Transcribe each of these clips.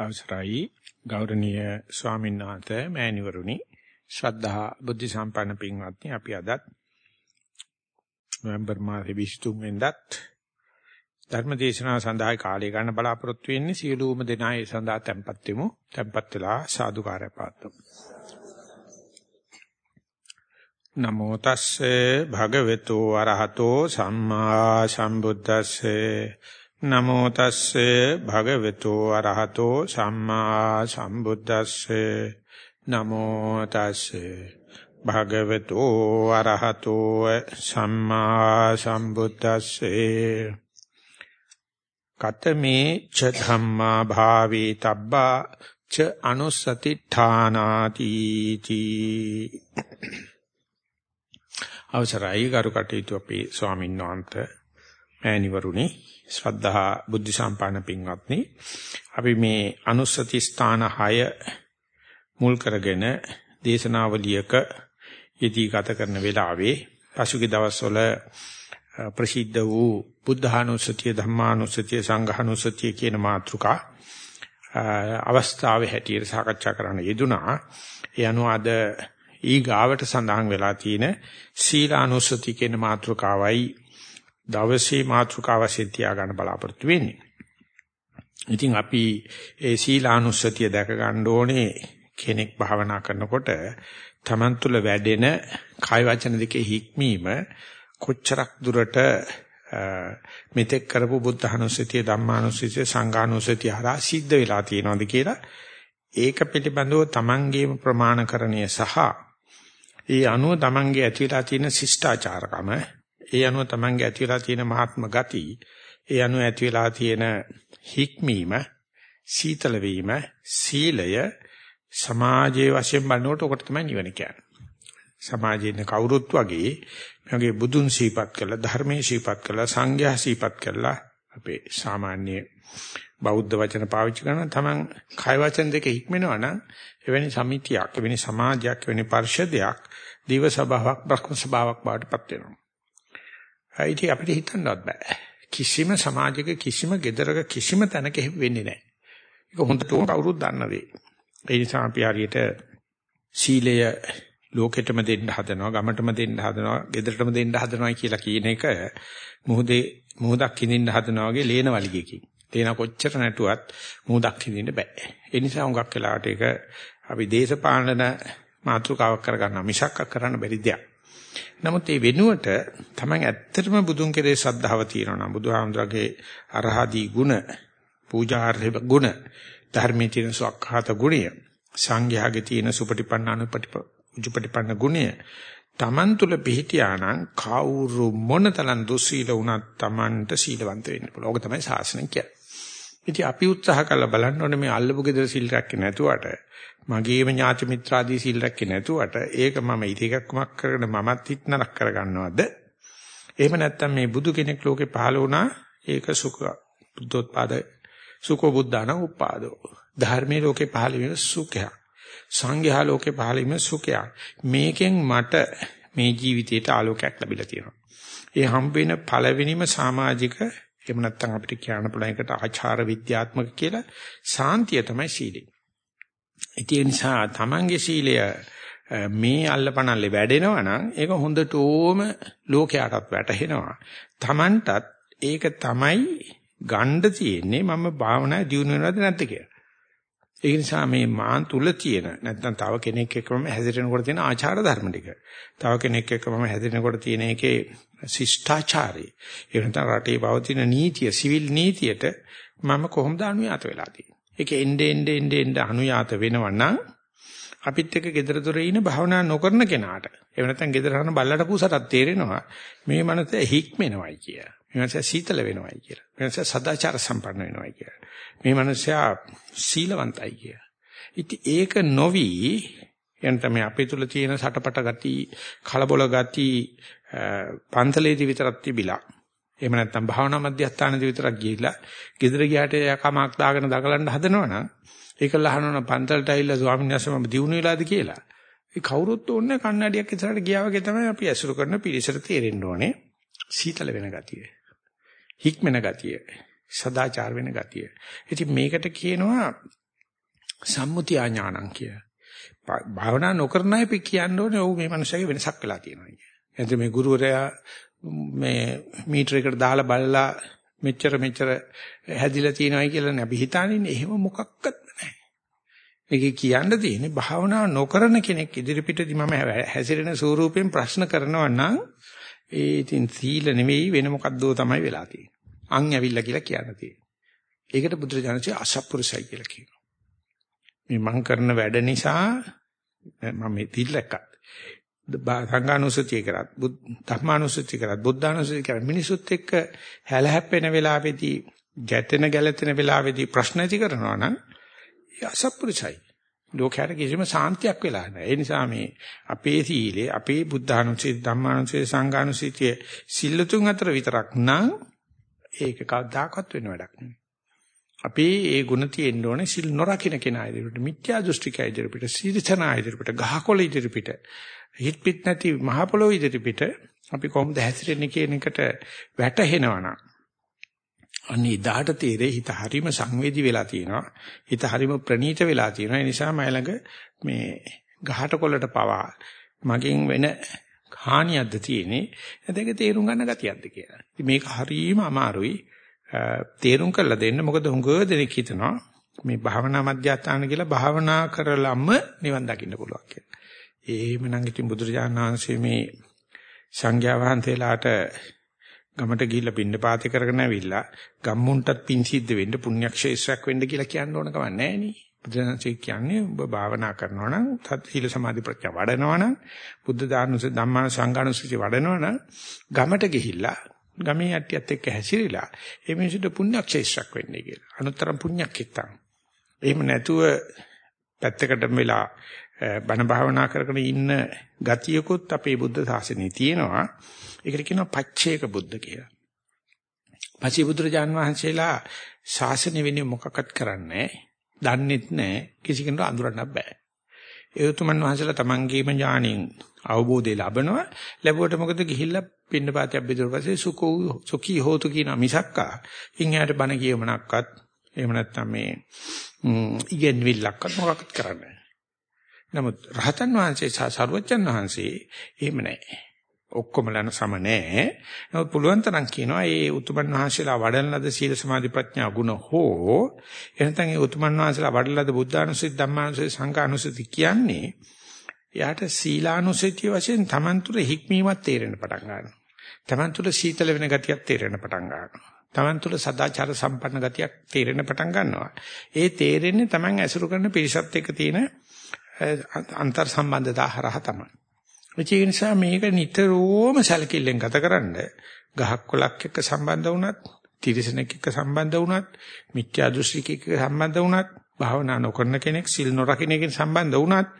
අවසරයි. ගෞරවනීය ස්වාමීන් වහන්සේ මෑණිවරුනි. ශ්‍රද්ධා බුද්ධ සම්පන්න පින්වත්නි අපි අදත් නොවැම්බර් මාසේ 23 වෙනිදාත් ධර්ම දේශනාව සඳහා කාලය ගන්න බලාපොරොත්තු වෙන්නේ. සියලුම දෙනා ඒ සඳහා tempත් වෙමු. tempත් වෙලා සාදුකාරය පාත්තුමු නමෝ තස්සේ භගවතු අරහතෝ සම්මා සම්බුද්දස්සේ නමෝ තස්සේ භගවතු අරහතෝ සම්මා සම්බුද්දස්සේ. නමෝ තස්සේ භගවතු අරහතෝ සම්මා සම්බුද්දස්සේ. කතමේ ච ධම්මා භාවේ තබ්බා ච අනුස්සති ඨානාති තී. අවසරයි ගරු කටයුතු අපේ ස්වාමීන් වහන්සේ මෑණිවරුනි ශ්‍රද්ධා බුද්ධ සම්පන්න පින්වත්නි අපි මේ අනුස්සති ස්ථාන 6 මුල් කරගෙන දේශනාවලියක යෙදී ගත කරන වෙලාවේ පසුගිය දවස්වල ප්‍රසිද්ධ වූ බුද්ධානුස්සතිය ධම්මානුස්සතිය සංඝානුස්සතිය කියන මාතෘකා අවස්ථාවේ හැටියට සාකච්ඡා කරන්න යෙදුනා. ඒ අනුව අද ඊ ගාවට සඳහන් වෙලා තියෙන සීලානුස්සති කියන මාතෘකාවයි දවසේ මාතෘකාව වශයෙන් තියාගන්න බලාපොරොත්තු වෙන්නේ. ඉතින් අපි ඒ සීලානුස්සතිය දැක ගන්න ඕනේ කෙනෙක් භාවනා කරනකොට Taman තුල වැඩෙන කාය වචන දෙකේ හික්මීම කොච්චරක් දුරට මෙතෙක් කරපු බුද්ධානුස්සතිය ධම්මානුස්සතිය සංඝානුස්සතිය හරහා සිද්ධ වෙලා තියෙනවද කියලා ඒක පිළිබඳව Tamanගේම ප්‍රමාණකරණය සහ ඒ අනුව Tamanගේ ඇතිලා තියෙන ශිෂ්ටාචාරකම ඒ අනුව Tamange ඇති වෙලා තියෙන මහත්ම ගති, ඒ අනුව ඇති වෙලා තියෙන හික්මීම, සීතල වීම, සීලය සමාජයේ වශයෙන් බලනකොට ඔකට තමයි නිවන කියන්නේ. සමාජයේ ඉන්න කවුරුත් වගේ මගේ බුදුන් සීපත් කළා, ධර්මයේ සීපත් කළා, සංඝයා සීපත් කළා අපේ සාමාන්‍ය බෞද්ධ වචන පාවිච්චි කරන තමන් කය වචන දෙක හික්මෙනවා නම් එවැනි සමිතියක්, එවැනි සමාජයක්, එවැනි පරිශදයක් දිව සභාවක්, බ්‍රහ්ම සභාවක් බවට පත් වෙනවා. ඉතින් අපිට හිතන්නවත් බෑ. කිසිම සමාජයක කිසිම gedaraක කිසිම තැනක වෙන්නේ නැහැ. ඒක හොඳටම කවුරුත් දන්න දේ. ඒ නිසා අපි හරියට සීලය ලෝකෙටම දෙන්න හදනවා, ගමටම දෙන්න හදනවා, ගෙදරටම දෙන්න හදනවා කියලා කියන එක මුහුදේ මුහුදක් හිඳින්න හදනවා වගේ ලේන වලිගයකින්. ලේන කොච්චර නැටුවත් මුහුදක් හිඳින්න බෑ. ඒ නිසා හුඟක් වෙලාවට ඒක අපි දේශපාලන මාතෘකාවක් කරගන්න මිසක් කරන්න බැරි දෙයක්. නමුත් මේ වෙනුවට තමයි ඇත්තටම බුදුන් කෙරේ ශ්‍රද්ධාව තියෙනවා නම් බුදුහාමුදුරගේ අරහදී ගුණ, පූජාර්හ ගුණ, ධර්මයේ තියෙන සක්හත ගුණය, සංඝයාගේ තියෙන සුපටිපන්න අනුපටිප උජුපටිපන්න ගුණය Taman තුල පිහිටියානම් කවුරු මොනතරම් දුස්සීල වුණත් Tamanට සීලවන්ත වෙන්න පුළුවන්. ඕක තමයි ශාසනය කියන්නේ. ඉතින් අපි උත්සාහ කරලා බලන්න ඕනේ මේ අල්ලපු ගෙදර සිල් රැක්කේ නැතුවට මගේම ඥාති මිත්‍රාදී සිල් රැක්කේ නැතුවට ඒක මම ඉතිකක්මක් කරගෙන මමත් හිට නරක කරගන්නවද? එහෙම නැත්නම් මේ බුදු කෙනෙක් ලෝකේ පහළ වුණා ඒක සුඛ බුද්ධෝත්පාද සුඛෝ බුද්ධාන උපාදෝ. ධර්මයේ ලෝකේ පහළ වෙන සුඛයක්. සංඝයා ලෝකේ පහළ වීම සුඛයක්. මේකෙන් මට මේ ජීවිතයට ආලෝකයක් ලැබිලා තියෙනවා. ඒ හම්බ වෙන පළවෙනිම සමාජික එහෙම නැත්නම් අපිට කියන්න පුළුවන් එකට ආචාර විද්‍යාත්මක කියලා සාන්තිය තමයි සීලය ඒ නිසා තමන්ගේ සීලය මේ අල්ලපනල්ලේ වැඩෙනවා නම් ඒක හොඳටම ලෝකයටත් වැටහෙනවා. තමන්ටත් ඒක තමයි ගණ්ඩ තියෙන්නේ මම භාවනා දියුණු වෙනවද නැද්ද කියලා. ඒ නිසා මේ මාන් තුල තියෙන නැත්නම් තව කෙනෙක් එක්කම හැදිරෙනකොට තියෙන ආචාර ධර්ම ටික. තව කෙනෙක් එක්කම හැදිරෙනකොට තියෙන එකේ ශිෂ්ටාචාරය. ඒ නැත්නම් රටේ පවතින නීතිය, සිවිල් නීතියට මම කොහොමද අනුයාත වෙලා තියෙන්නේ? ඒක එnde ende ende ende අනුයාත වෙනවා නම් අපිත් එක්ක gedara dore ඉන භාවනා නොකරන කෙනාට එහෙම නැත්නම් gedara හන බල්ලට පූසටත් තේරෙනවා මේ මනස හික්මෙනවයි කිය. මේ මනස සීතල වෙනවයි කියලා. මේ මනස සදාචාර සම්පන්න වෙනවයි කියලා. මේ මනස සීලවන්තයි කිය. ඉතින් ඒක නොවි එන්ට මේ අපේ තුල තියෙන සටපට ගති, කලබල ගති පන්තලේදී විතරක් තිබිලා එහෙම නැත්නම් භාවනා මධ්‍යස්ථානදී විතරක් ගිහිල්ලා ගෙදර ගියාට යකමක් දාගෙන දකලන්න හදනවනම් ඒක ලහනවන පන්තලට ඇවිල්ලා ස්වාමීන් වහන්සේ මම දිනු වෙලාද කියලා. ඒ කවුරුත් ඕනේ කන්නඩියක් ඉස්සරහට ගියා වගේ තමයි අපි ඇසුරු කරන පිරිසට තේරෙන්න ඕනේ. සීතල වෙන ගතිය. හික්මන ගතිය. සදාචාර වෙන ගතිය. ඉතින් මේකට කියනවා සම්මුතිය ඥානං කිය. භාවනා නොකරන අය කියන්න ඕනේ ඔව් මේ මනුස්සයාගේ වෙනසක් වෙලා තියෙනවා කිය. එතකොට මේ ගුරුවරයා මේ මීටර එකට දාලා බලලා මෙච්චර මෙච්චර හැදිලා තියෙනවායි කියලා නෑ. අපි හිතානින්නේ එහෙම මොකක්වත් නැහැ. මේක කියන්න තියෙන්නේ භාවනා නොකරන කෙනෙක් ඉදිරිපිටදී මම හැසිරෙන ස්වරූපයෙන් ප්‍රශ්න කරනවා නම් ඒ ඉතින් සීල නෙවෙයි වෙන මොකද්දෝ තමයි වෙලා තියෙන්නේ. අන් ඇවිල්ලා කියලා කියන්න තියෙන්නේ. ඒකට බුදුරජාණන්සේ අසත්පුරුෂයි කියලා කියනවා. මේ මං කරන වැඩ නිසා මම මේ තිල්ලක්කත් සංඝානුසතිය කරත් ධර්මානුසතිය කරත් බුද්ධානුසතිය කරත් මිනිසුත් එක්ක හැල හැප්පෙන වෙලාවේදී ගැටෙන ගැලතෙන වෙලාවේදී ප්‍රශ්න ඇති කරනවා නම් ඒ අසත්පුරුෂයි. ලෝකයට කිසිම සාන්තියක් වෙලා නැහැ. ඒ නිසා මේ අපේ සීලේ, අපේ බුද්ධානුසතිය, ධම්මානුසතිය, සංඝානුසතිය සිල්ලුතුන් අතර විතරක් නම් ඒක කවදාකවත් වෙන වැඩක් නෙවෙයි. අපි ඒ ಗುಣ තියෙන්න ඕනේ සිල් නොරකින්න කෙනා ඉදිරියට මිත්‍යා දෘෂ්ටිකය ඉදිරියට සීරිතනා ඉදිරියට ගහකොළ ඉදිරියට හිත පිට නැති මහ පොළොව ඉදිරියට අපි කොහොමද හැසිරෙන්නේ කියන එකට වැටහෙනවා නම් අන්නේ දාට තීරේ හිත හරීම සංවේදී වෙලා තියෙනවා හිත හරීම ප්‍රණීත වෙලා තියෙනවා ඒ නිසා මම ළඟ මේ ගහට කොළට පවා මගෙන් වෙන හානියක්ද තියෙන්නේ ඒක තේරුම් ගන්න ගතියක්ද කියලා. ඉතින් මේක හරීම අමාරුයි. තේරුම් කරලා දෙන්න මොකද හුඟ දෙනෙක් හිතනවා මේ භාවනා මධ්‍යස්ථාන කියලා භාවනා කරලම නිවන් දකින්න පුළුවන් කියලා. එහෙමනම් ඉතින් බුදුරජාණන් වහන්සේ මේ සංඝයා වහන්සේලාට ගමට ගිහිල්ලා පින්නපාත කරගෙන ඇවිල්ලා ගම්මුන්ටත් පින් සිද්ධ වෙන්න පුණ්‍යක්ෂේත්‍රයක් වෙන්න කියලා කියන්න ඕන කම නැහැ නේ. බුදුරජාණන්සේ කියන්නේ ඔබ භාවනා කරනවා නම් සීල සමාධි ප්‍රඥා වඩනවා නම් බුද්ධ දානුස ධම්මාන සංඝානුසති වඩනවා නම් ගමට ගිහිල්ලා ගමේ යට්ටියත් එක්ක හැසිරීලා ඒ මිනිසුන්ට පුණ්‍යක්ෂේත්‍රයක් වෙන්නේ කියලා. අනුතරම් පුණ්‍යක් හිටන්. එහෙම නැතුව පැත්තකට වෙලා බණ භාවනා කරගෙන ඉන්න ගතියකුත් අපේ බුද්ධ ශාසනයේ තියෙනවා. ඒකට කියනවා පච්චේක බුද්ධ කියලා. පස්සේ බුදුරජාන් වහන්සේලා ශාසනය වෙන්නේ මොකක්වත් කරන්නේ දන්නෙත් නැහැ. කිසි කෙනෙකුට අඳුරන්න බෑ. ඒ උතුමන් වහන්සේලා තමන්ගේම ඥාණයෙන් අවබෝධය ලබනවා. ලැබුවට මොකද ගිහිල්ලා පින්නපාතයක් බෙදුවා පස්සේ සුකෝ සුඛී හෝතු කියන මිසක්කා. ඉන් එහාට බණ කියවමනක්වත් එහෙම නැත්නම් මේ ඉගෙනවිල්ලක්වත් මොකක්වත් කරන්නේ නමුත් රහතන් වහන්සේ සහ සරුවච්චන් වහන්සේ එහෙම නැහැ. ඔක්කොම ලන සම නැහැ. නමුත් පුළුවන් තරම් කියනවා මේ උතුමන් වහන්සේලා වඩන ලද සීල සමාධි ප්‍රඥා ගුණ හෝ එහෙනම් ඒ උතුමන් වහන්සේලා වඩන ලද බුද්ධානුස්සති ධම්මානුස්සති සංඝානුස්සති කියන්නේ එයාට සීලානුස්සතිය වශයෙන් Taman තුර හික්මීමක් තේරෙන්න පටන් ගන්නවා. Taman තුල සීතල වෙන ගතියක් තේරෙන්න පටන් ගන්නවා. Taman තුල සදාචාර සම්පන්න ගතියක් තේරෙන්න පටන් ගන්නවා. ඒ තේරෙන්නේ Taman ඇසුරු කරන පිරිසත් එක්ක තියෙන අන්තර් සම්බන්ධතා හරහා තමයි. ඒ නිසා මේක නිතරම සැලකිල්ලෙන් ගතකරනද ගහක් කොලක් එක්ක සම්බන්ධ වුණත්, තිරිසනෙක් එක්ක සම්බන්ධ වුණත්, මිත්‍යා දෘෂ්ටික එක්ක සම්බන්ධ වුණත්, භාවනා නොකරන කෙනෙක්, සිල් නොරකින්න කෙනෙක් සම්බන්ධ වුණත්,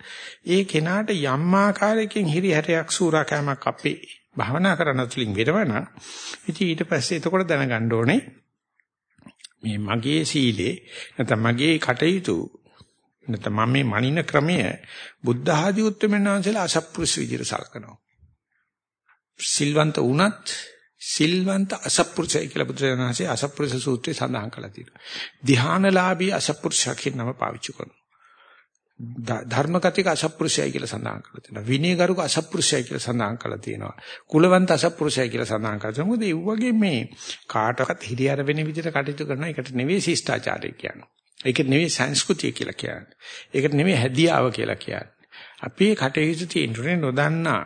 ඒ කෙනාට යම් ආකාරයකින් හිරිහැරයක් සූරාකෑමක් අපේ භාවනා කරන තුලින් වෙනවනම් ඉතින් ඊට පස්සේ එතකොට දැනගන්න ඕනේ මේ මගේ සීලේ නැත්නම් මගේ කටයුතු නැත්නම් මම මේ මනින ක්‍රමය බුද්ධ ආදී උත්තරමයන් වහන්සේලා අසත්පුරුෂ විදිහට සලකනවා සිල්වන්ත වුණත් සිල්වන්ත අසත්පුරුෂය කියලා බුදුරජාණන් වහන්සේ අසත්පුරුෂ සූත්‍රයේ සඳහන් කළා තියෙනවා ධ්‍යානලාභී අසත්පුරුෂය කියන නම පාවිච්චි කරනවා ධර්මගතික අසත්පුරුෂයයි කියලා සඳහන් කරලා තියෙනවා. විනයගරුක අසත්පුරුෂයයි කියලා සඳහන් කරලා තියෙනවා. කුලවන්ත අසත්පුරුෂයයි කියලා සඳහන් කරලා තියෙනවා. මොකද ඒ වගේ මේ කාටවත් හිරියර වෙන විදිහට කටයුතු කරන එකට නෙවෙයි ශිෂ්ටාචාරය කියන්නේ. ඒක නෙමෙයි සංස්කෘතිය කියලා කියන්නේ. ඒක නෙමෙයි හැදියාව කියලා කියන්නේ. අපේ කටයුතු තියෙන්නේ නොදන්නා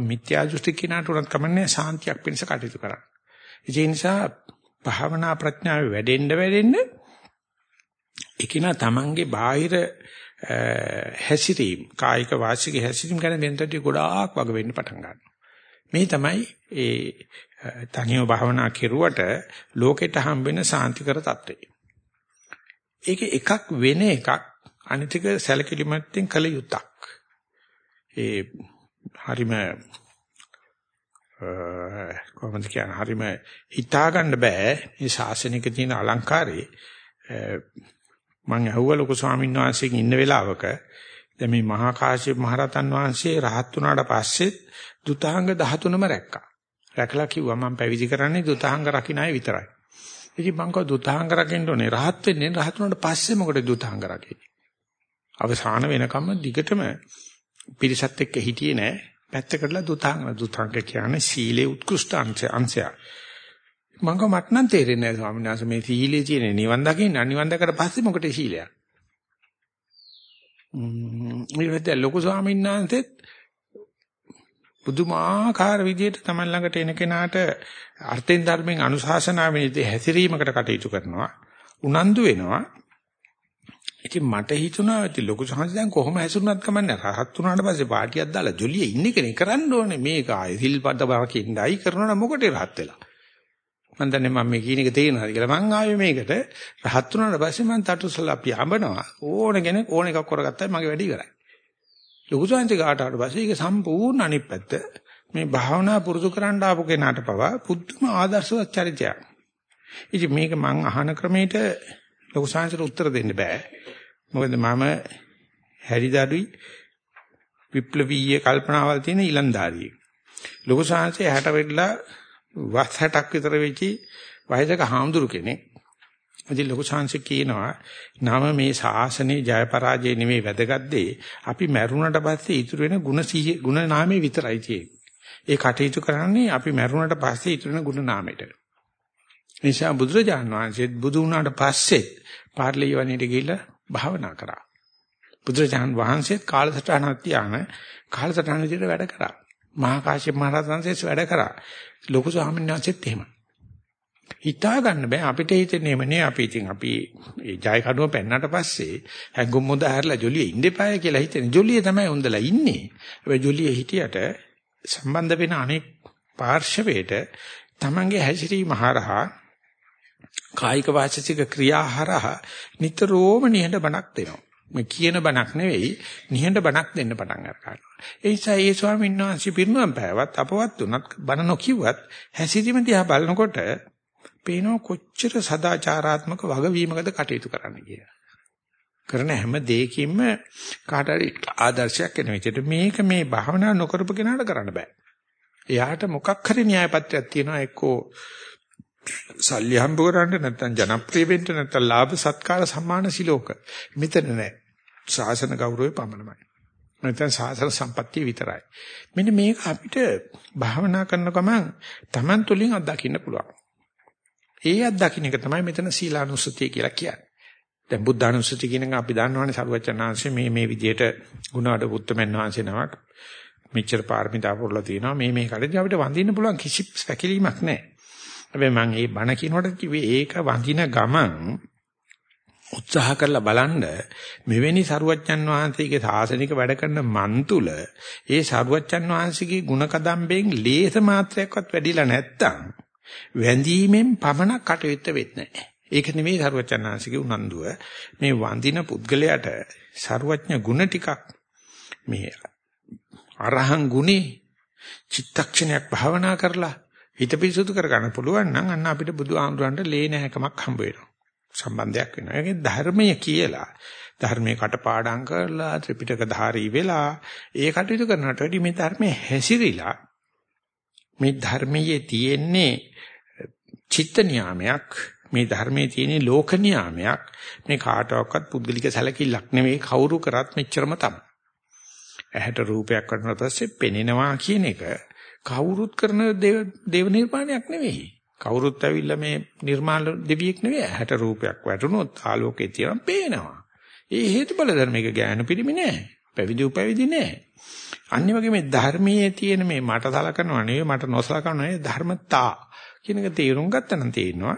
මිත්‍යා දෘෂ්ටි කිනාට උනත් කමන්නේ සාන්තියක් වෙනස කටයුතු කරන්න. ඒ නිසා භාවනා ප්‍රඥාව වැඩෙන්න වැඩෙන්න ඒකිනා තමන්ගේ බාහිර හැසිරීම කායික වාචික හැසිරීම ගැන වෙනතට ගොඩාක් වග වෙන්න පටන් ගන්නවා. මේ තමයි ඒ තනියම භාවනා කෙරුවට ලෝකෙට හම්බ වෙන සාන්තිකර తත්වේ. ඒක එකක් වෙන එකක් අනිතික සැලකිලිමත්ෙන් කළ යුත්තක්. ඒ හරිම කොහොමද කියන්නේ හරිම හිතා ගන්න බෑ මේ ශාසනික තියෙන අලංකාරේ මම ඇහුවා ලොකු ස්වාමීන් වහන්සේගෙන් ඉන්න වෙලාවක දැන් මේ මහා කාශ්‍යප මහරහතන් වහන්සේ රහත් වුණාට පස්සේ දුතාංග 13ම රැක්කා. රැකලා කිව්වා මම පැවිදි කරන්නේ දුතාංග රකින්න අය විතරයි. ඉතින් මං කව දුතාංග රකින්න ඕනේ. රහත් වෙන්නේ රහත් වුණාට පස්සේ මොකටද දුතාංග රකින්නේ? අවසාන වෙනකම්ම දිගටම පිරිසත් එක්ක හිටියේ නෑ. පැත්තකටලා දුතාංග දුතාංග කියන්නේ සීලේ උත්කෘෂ්ඨ අංශය. මං කව මට නම් තේරෙන්නේ නෑ ස්වාමීන් වහන්සේ මේ සීලේ තියෙන නිවන් දකින්න නිවන් දැකලා පස්සේ මොකටද සීලයක්? ම්ම් ඊට ලොකු ස්වාමීන් වහන්සේත් පුදුමාකාර විදිහට Taman ළඟට එන කෙනාට අර්ථෙන් ධර්මෙන් අනුශාසනාවෙන් ඉති හැසිරීමකට කටයුතු කරනවා. උනන්දු වෙනවා. ඉතින් මට හිතුණා ඉතින් ලොකු සංහස දැන් කොහොම හැසිරුණත් කමන්නේ? රහත් වුණාට පස්සේ පාටියක් දාලා ජොලිය ඉන්නේ කෙනේ කරන්න ඕනේ. මේක ආයේ සිල්පද බරකින්දයි කරනවා මොකටද රහත් වෙලා? මම දන්නේ මම මේ කියන එක තේරෙනවද කියලා. මං ආවේ මේකට. රහත් වුණාට පස්සේ මං තටුසලා පියාඹනවා ඕන කෙනෙක් ඕන එකක් කරගත්තා මගේ වැඩි ඉවරයි ලොකු සංහස ගාටාට පස්සේ ඒක සම්පූර්ණ අනිත් පැත්ත මේ භාවනා පුරුදු කරන්න ආපු කෙනාට පවා පුදුම ආදර්ශවත් චරිතයක්. ඉතින් මේක මං අහන ක්‍රමයට ලොකු සංහසට උත්තර දෙන්න බෑ. මොකද මම හැරිදරුයි විප්ලවීය කල්පනාවල් තියෙන ඊලන්දාරියෙක්. ලොකු සංහසේ 60 වෙట్లా වස් 60ක් විතර වෙච්චි වයසක හාමුදුරු කෙනෙක්. ඉතින් ලොකු සංහසේ කියනවා නම මේ ශාසනයේ ජය පරාජය නෙමෙයි වැදගත් දේ. අපි මැරුණට පස්සේ ඉතුරු වෙන ಗುಣ ಗುಣ නාමයේ විතරයි තියෙන්නේ. ඒ කටයුතු කරන්නේ අපි මැරුණට පස්සේ ඉතුරු වෙන ಗುಣ නාමයට. නිසා බුදුරජාණන් වහන්සේත් බුදු වුණාට පස්සේ පාර්ලිය වණේට ගිහිල්ලා භාවනා කරා. බුදුරජාණන් වහන්සේත් කාලසටහනක් තියාන කාලසටහන විදිහට වැඩ කරා. මහා කාශ්‍යප මහ රහතන්සේත් වැඩ කරා. ලොකු ස්වාමීන් වහන්සේත් එහෙම. හිතා ගන්න බෑ අපිට හිතෙන්නේ එමනේ අපි ඉතින් අපි ඒ ජය කඩුව පෙන්නට පස්සේ හැඟුම් මුද හැරලා ජොලිය ඉඳපාය කියලා හිතෙන ජොලිය තමයි උන්දලා ඉන්නේ. හැබැයි ජොලිය හිටියට සම්බන්ධ වෙන අනෙක් පාර්ශවයට තමන්ගේ හැසිරීම හරහා කායික වාචික ක්‍රියා හරහා නිතරම නිහඬ බණක් දෙනවා. මේ කියන බණක් නෙවෙයි නිහඬ බණක් දෙන්න පටන් ගන්නවා. ඒ නිසා ඒ ස්වාමීන් වහන්සේ පිරිනුවම් පෑවත් අපවත් උනත් බණ නොකියුවත් හැසිරීම දිහා බලනකොට පේනවා කොච්චර සදාචාරාත්මක වගවීමකද කටයුතු කරන්න කියලා. කරන හැම දෙයකින්ම කාට හරි ආදර්ශයක් වෙන විදිහට මේක මේ භාවනා නොකරපු කෙනාට කරන්න බෑ. එයාට මොකක් හරි න්‍යාය පත්‍රයක් තියෙනවා එක්කෝ සල්ලි හම්බ කරන්න නැත්නම් ජනප්‍රිය වෙන්න නැත්නම් ලාභ සත්කාර සම්මාන සිලෝක. මෙතන නෑ. ශාසන ගෞරවය පමණයි. නැත්නම් ශාසන සම්පත්තිය විතරයි. මෙන්න මේක අපිට භාවනා කරන ගමන් Taman තුලින් අත්දකින්න පුළුවන්. ඒ අත්දකින්න එක තමයි මෙතන සීලානුස්සතිය කියලා කියන්නේ. දැන් බුද්ධානුස්සති කියන එක අපි දන්නවනේ සරුවචනාංශේ මේ මේ විදිහට ගුණවඩ බුත්තමන් වහන්සේ නමක් මෙච්චර පාරමිතා පුරලා තියෙනවා මේ මේ කඩේදී අපිට වඳින්න පුළුවන් කිසි සැකලීමක් නැහැ. හැබැයි මම මේ බණ කියනකොට කිව්වේ ඒක වඳින ගමන් උත්සාහ කරලා බලන්න මෙවැනි සරුවච්චන් වහන්සේගේ සාසනික වැඩ කරන මන් තුල ඒ සරුවච්චන් වහන්සේගේ ಗುಣ කදම්බෙන් ලේස මාත්‍රයක්වත් වැඩිලා නැත්තම් වැඳීමෙන් පමණක් කටයුත්ත වෙන්නේ නැහැ. ඒක නෙමෙයි සරුවචනාංශිකේ උනන්දුව. මේ වඳින පුද්ගලයාට සරුවඥ ගුණ ටිකක් මේ අරහං ගුණේ චිත්තක්ෂණයක් භාවනා කරලා හිත පිරිසුදු කරගන්න පුළුවන් නම් අන්න අපිට බුදු ආමරන්ට ලේ නැහැකමක් හම්බ වෙනවා. සම්බන්ධයක් වෙනවා. ඒකේ ධර්මය කියලා ධර්මයේ කටපාඩම් කරලා ත්‍රිපිටක ධාරී වෙලා ඒ කටයුතු කරනට වැඩි මේ ධර්මයේ හැසිරිලා මේ ධර්මයේ තියෙන්නේ චිත්ත නියාමයක් මේ ධර්මයේ තියෙන ලෝක නියාමයක් මේ කාටවත් පුද්ගලික සැලකිල්ලක් නෙවෙයි කවුරු කරත් මෙච්චරම තමයි. ඇහැට රූපයක් වඩන පස්සේ පෙනෙනවා කියන එක කවුරුත් කරන දේව නිර්මාණයක් නෙවෙයි. කවුරුත් ඇවිල්ලා මේ නිර්මාණ දෙවියෙක් නෙවෙයි. ඇහැට රූපයක් වැටුනොත් ආලෝකේ තියෙනවා පේනවා. ඒ හේතුඵල ධර්මයක ඥාන පිරිමි නෑ. පැවිදි උපැවිදි නෑ. අනිත් වගේ මේ ධර්මයේ තියෙන මේ මට සලකනවා නෙවෙයි මට නොසලකනවා නෙවෙයි ධර්මතා කියන එක තේරුම් ගත්තා නම් තේරෙනවා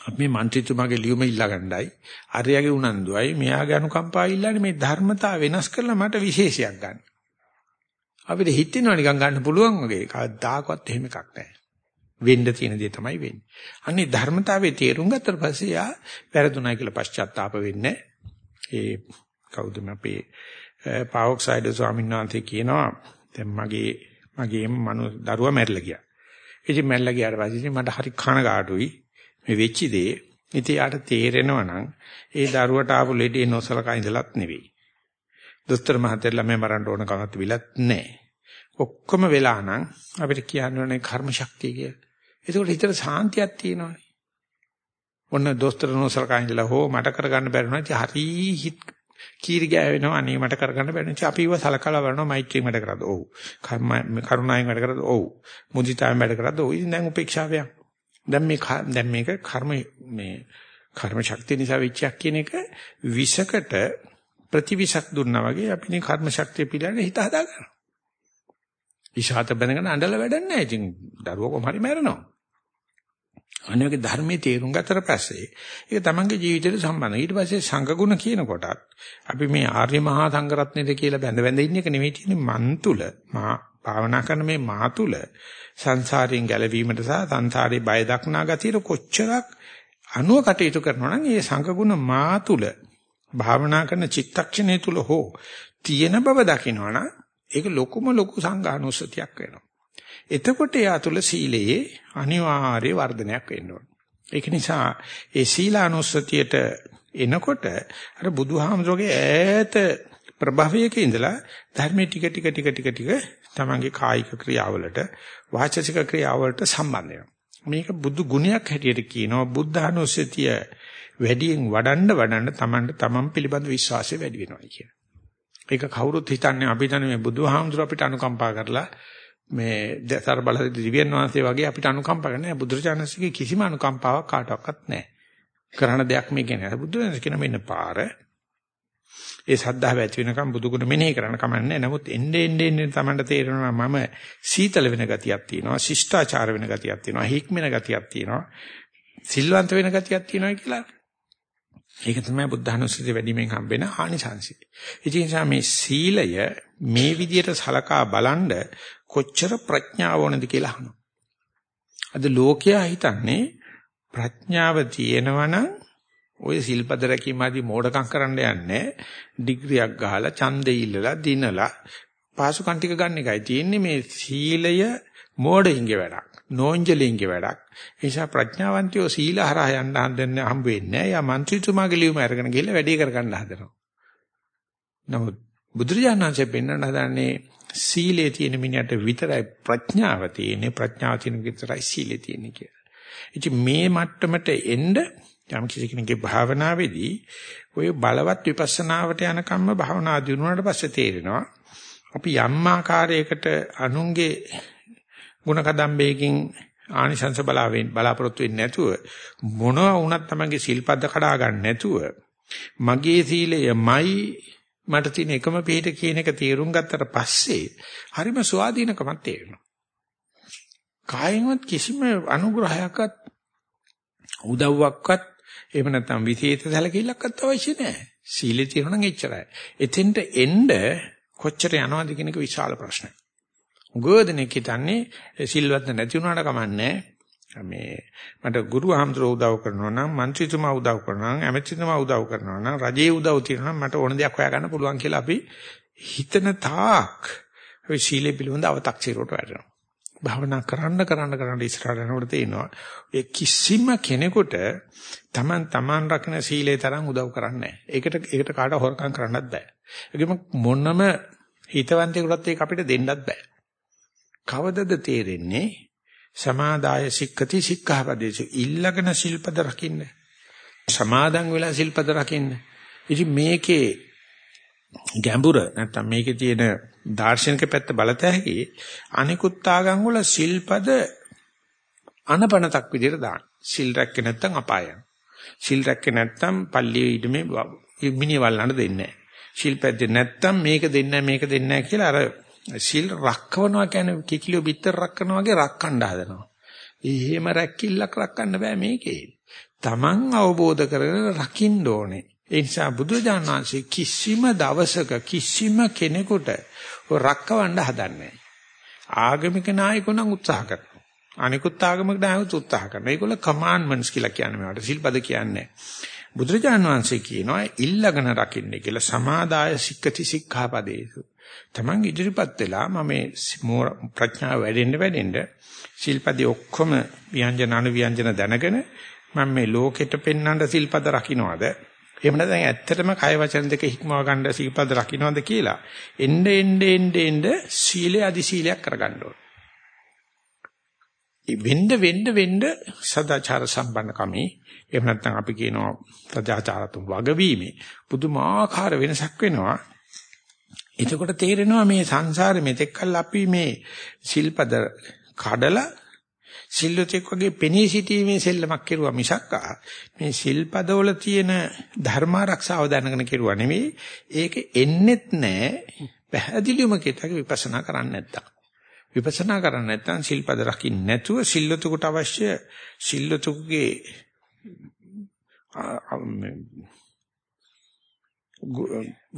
අපි මේ മന്ത്രിතුමාගේ ලියුම ඉල්ලා ගන්නයි ආර්යගේ උනන්දුවයි මෙයාගේ අනුකම්පාව ඉල්ලන්නේ මේ ධර්මතා වෙනස් කරලා මට විශේෂයක් ගන්න. අපිට හිතෙනවා නිකන් ගන්න පුළුවන් වගේ කවදාකවත් එහෙම එකක් නැහැ. වෙන්න තියෙන දේ තමයි වෙන්නේ. අන්නේ ධර්මතාවයේ තේරුම් ගත්තට පස්සේ යා වැරදුනා කියලා පශ්චාත්තාප වෙන්නේ. ඒ කවුද අපේ පාවොක්සයිඩ් ස්වාමීන් වහන්සේ කියනවා දැන් මගේ මගේ මනු දරුවා මැරිලා ගියා. ඉතින් මැරිලා ගියාට පස්සේ මට හරි කනගාටුයි. මේ වෙච්ච දේ ඉතින් යාට තේරෙනවා නම් ඒ දරුවට ආපු ලෙඩේ නොසලකා ඉඳලත් නෙවෙයි. දොස්තර මහත්තයලා මම මරන්න ඕන කමත් විලත් නැහැ. ඔක්කොම වෙලා නම් අපිට කියන්න ඕනේ කර්ම ශක්තිය කියලා. ඒකෝට හිතට සාන්තියක් තියෙනවානේ. ඔන්න දොස්තර නෝසලකා ඉඳලා හෝ මට කරගන්න බැරි වුණා. හරි හිත කීරි ගෑවෙනවා. අනේ මට කරගන්න බැරි නිසා අපි ඉව සලකලා බලනවා මෛත්‍රියෙන් වැඩ කරද්ද. ඔව්. කරුණාවෙන් වැඩ කරද්ද. ඔව්. මුදිතාවෙන් වැඩ කරද්ද. ඔව්. ඉතින් දැන් උපේක්ෂාවයක්. දැන් මේ දැන් මේක කර්ම මේ කර්ම ශක්තිය නිසා වෙච්චයක් කියන එක විෂකට ප්‍රතිවිෂක් දුන්නා වගේ අපි මේ කර්ම ශක්තිය පිළිබඳ හිත හදා ගන්නවා. ඉෂාත බඳගෙන අඬලා වැඩක් නැහැ. ඉතින් දරුවෝ කොහොම හරි මැරෙනවා. අනිවාර්ය ධර්මයේ තේරුම් ගත්තට පස්සේ ඒක තමන්ගේ ජීවිතේට සම්බන්ධයි. ඊට පස්සේ සංඝගුණ කියන කොටත් අපි මේ ආර්ය මහා සංඝරත්නයද කියලා බැඳ බැඳ ඉන්න එක නෙවෙයි තියෙන්නේ මන් තුල මා භාවනා කරන මේ මා තුල සංසාරයෙන් ගැලවීමට සහ සංසාරේ බය දක්නා ගතියට කොච්චරක් අනුව කටයුතු කරනවා නම් ඒ සංඝගුණ මා තුල භාවනා කරන චිත්තක්ෂණය තුල හෝ තියෙන බව දකිනවනම් ඒක ලොකුම ලොකු සංඝානුස්සතියක් වෙනවා. එතකොට යා තුල සීලයේ අනිවාර්ය වර්ධනයක් වෙන්න ඕන. ඒක නිසා ඒ සීලානුස්සතියට එනකොට අර බුදුහාමුදුරගේ ඈත ප්‍රභවයක ඉඳලා ධර්මයේ ටික ටික ටික ටික ටික තමන්ගේ කායික ක්‍රියාවලට වාචසික ක්‍රියාවලට සම්බන්ධ වෙනවා. මේක බුදු ගුණයක් හැටියට කියනවා බුද්ධානුස්සතිය වැඩියෙන් වඩන්න වඩන්න තමන්ට තමන් පිළිබඳ විශ්වාසය වැඩි වෙනවා කියන. ඒක කවුරුත් හිතන්නේ අපි දන්නේ මේ බුදුහාමුදුර අපිට අනුකම්පා කරලා මේ දසර බල දිව්‍යන් වහන්සේ වගේ අපිට අනුකම්පා කරන්නේ බුදුරජාණන්සේගේ කිසිම අනුකම්පාවක් කාටවත් නැහැ. කරන දෙයක් මේක නෑ. බුදුරජාණන් කියන මෙන්න පාර. ඒ සද්ධාව ඇති වෙනකම් බුදුගුණ මෙනෙහි කරන්න කමන්නේ. නමුත් එන්නේ එන්නේ එන්නේ තමන්ට තේරෙනවා මම සීතල වෙන ගතියක් තියෙනවා, ශිෂ්ටාචාර වෙන ගතියක් තියෙනවා, හික්මෙන ගතියක් තියෙනවා, සිල්වන්ත වෙන ගතියක් තියෙනවා කියලා. ඒක තමයි බුද්ධානුස්සතිය වැඩිමෙන් හම්බෙන ආනිසංසය. ඒ නිසා මේ සීලය මේ විදිහට සලකා බලනද කොච්චර ප්‍රඥාව ඕනද කියලා අහනවා. අද ලෝකයා හිතන්නේ ප්‍රඥාව තියෙනවනම් ඔය සිල්පද රැකීම ආදී මෝඩකම් කරන්න යන්නේ ඩිග්‍රියක් ගහලා ඡන්දෙ ඉල්ලලා දිනලා පාසුකම් ටික ගන්න එකයි තියෙන්නේ මේ සීලය මෝඩින්ගේ වැඩක් නෝන්ජලින්ගේ වැඩක්. ඒ නිසා ප්‍රඥාවන්තයෝ සීල හරහා යන්න හදන්න හම්බ වෙන්නේ නැහැ. යා മന്ത്രിතුමාගේ ලියුම අරගෙන ගිහලා වැඩේ කරගන්න හදනවා. නමුත් බුදුරජාණන්සේ පෙන්වන්න හදන්නේ සීලේ තියෙන මිනිහට විතරයි ප්‍රඥාව තියෙන්නේ. ප්‍රඥාව තියෙන විතරයි සීලේ තියෙන්නේ කියලා. ඉතින් මේ මට්ටමට එන්න යම් කිසි කෙනෙකුගේ භාවනාවේදී ඔය බලවත් විපස්සනාවට යනකම්ම භාවනා දිනුනාට පස්සේ තේරෙනවා අපි යම් ආකාරයකට අනුන්ගේ ಗುಣ කදම්බේකින් ආනිශංස බලාවෙන් බලාපොරොත්තු වෙන්නේ නැතුව මොනවා වුණත් තමන්ගේ සිල්පද කඩා ගන්න නැතුව මගේ සීලයමයි මට තියෙන එකම පිට කියන එක තේරුම් ගත්තට පස්සේ හරිම ස්වාධීනකමක් තේරෙනවා. කායින්වත් කිසිම අනුග්‍රහයක්වත් උදව්වක්වත් එහෙම නැත්නම් විශේෂ සැලකිල්ලක්වත් අවශ්‍ය නැහැ. සීලේ තියෙනවා නම් එච්චරයි. එතෙන්ට එන්න කොච්චර යනවද කියන එක විශාල ප්‍රශ්නයක්. උගෝදෙනෙක් හිතන්නේ සිල්වත් නැති වුණාට කමන්නේ මේ මට ගුරු ආමතුරු උදව් කරනවා නම් മന്ത്രിතුමා උදව් කරනවා නම් ඇමතිතුමා උදව් කරනවා නම් රජයේ උදව් තියෙනවා නම් මට ඕන දෙයක් හොයාගන්න පුළුවන් කියලා අපි හිතන තාක් අපි සීලේ පිළිබඳ අව탁සිරුවට වැටෙනවා. භාවනා කරන්න කරන්න කරන්න ඉස්සරහට යනකොට තේනවා ඒ කිසිම කෙනෙකුට Taman Taman රකින්න සීලේ තරම් උදව් කරන්නේ නැහැ. ඒකට ඒකට කාට හොරකම් කරන්නත් බෑ. ඒකම මොනම හිතවන්තයෙකුටත් ඒක අපිට දෙන්නත් බෑ. කවදද තේරෙන්නේ? සමාදාය සික්කති සික්ඛාපදේශ. ඉල්ලගෙන සිල්පද රකින්න. සමාදන් වෙලා සිල්පද රකින්න. ඉතින් මේකේ ගැඹුර නැත්තම් මේකේ තියෙන දාර්ශනික පැත්ත බලත හැකි අනිකුත් ආගම් වල සිල්පද අනපනතක් විදිහට දාන්න. සිල් රැක්කේ නැත්තම් අපායන් සිල් රැක්කේ නැත්තම් පල්ලියේ ඉදමේ මිනිහ වල්ලන්න දෙන්නේ නැහැ. සිල්පැද්දේ නැත්තම් මේක දෙන්නේ මේක දෙන්නේ කියලා අර සිල් රක්කවනවා කියන්නේ කිකිලිය බිත්තර රක්කනවා වගේ රක්කන්න හදනවා. එහෙම රැක්කිල්ලක් රක්කන්න බෑ මේකේ. Taman අවබෝධ කරගෙන රකින්න ඕනේ. ඒ නිසා බුදුරජාණන් වහන්සේ කිසිම දවසක කිසිම කෙනෙකුට රක්කවන්න හදන්නේ ආගමික නායකයෝ නම් උත්සාහ කරනවා. අනිකුත් ආගමික නායකයෝ උත්සාහ කරනවා. ඒගොල්ල කමාන්ඩ්මන්ට්ස් කියලා කියන්නේ මේවට. සිල්පද කියන්නේ. බුදුරජාණන් වහන්සේ කියනවා ඉල්ලගෙන රකින්න කියලා සමාදාය සික්කති සික්ඛාපදේසු. Taman ඉදිරිපත් වෙලා මම ප්‍රඥාව වැඩෙන්න වැඩෙන්න ශිල්පදී ඔක්කොම ව්‍යංජන අනු ව්‍යංජන දැනගෙන මම මේ ලෝකෙට පෙන්වන්න ශිල්පද රකින්නවද එහෙම නැත්නම් ඇත්තටම කය වචන දෙක හික්මව ගන්න ශිල්පද රකින්නවද කියලා එnde ende ende ende සීලය අදි සීලයක් කරගන්න ඕන. වෙන්න වෙන්න වෙන්න සදාචාර සම්පන්න කමේ එහෙම නැත්නම් අපි කියනවා සදාචාරතු වගවීමේ පුදුමාකාර වෙනසක් වෙනවා. එතකොට තේරෙනවා මේ සංසාරෙ මෙතෙක්කල් අපි මේ සිල්පද කඩලා සිල්ලොතෙක් වගේ පෙනී සිටීමේ සෙල්ලමක් කෙරුවා මිසක් මේ සිල්පදවල තියෙන ධර්ම ආරක්ෂාව දැනගෙන කෙරුවා නෙවෙයි ඒක එන්නෙත් නෑ. පැහැදිලිවම කිතක විපස්සනා කරන්නේ නැත්තම්. විපස්සනා කරන්නේ නැත්නම් සිල්පද රකින්න නැතුව සිල්ලතුකට අවශ්‍ය සිල්ලතුකගේ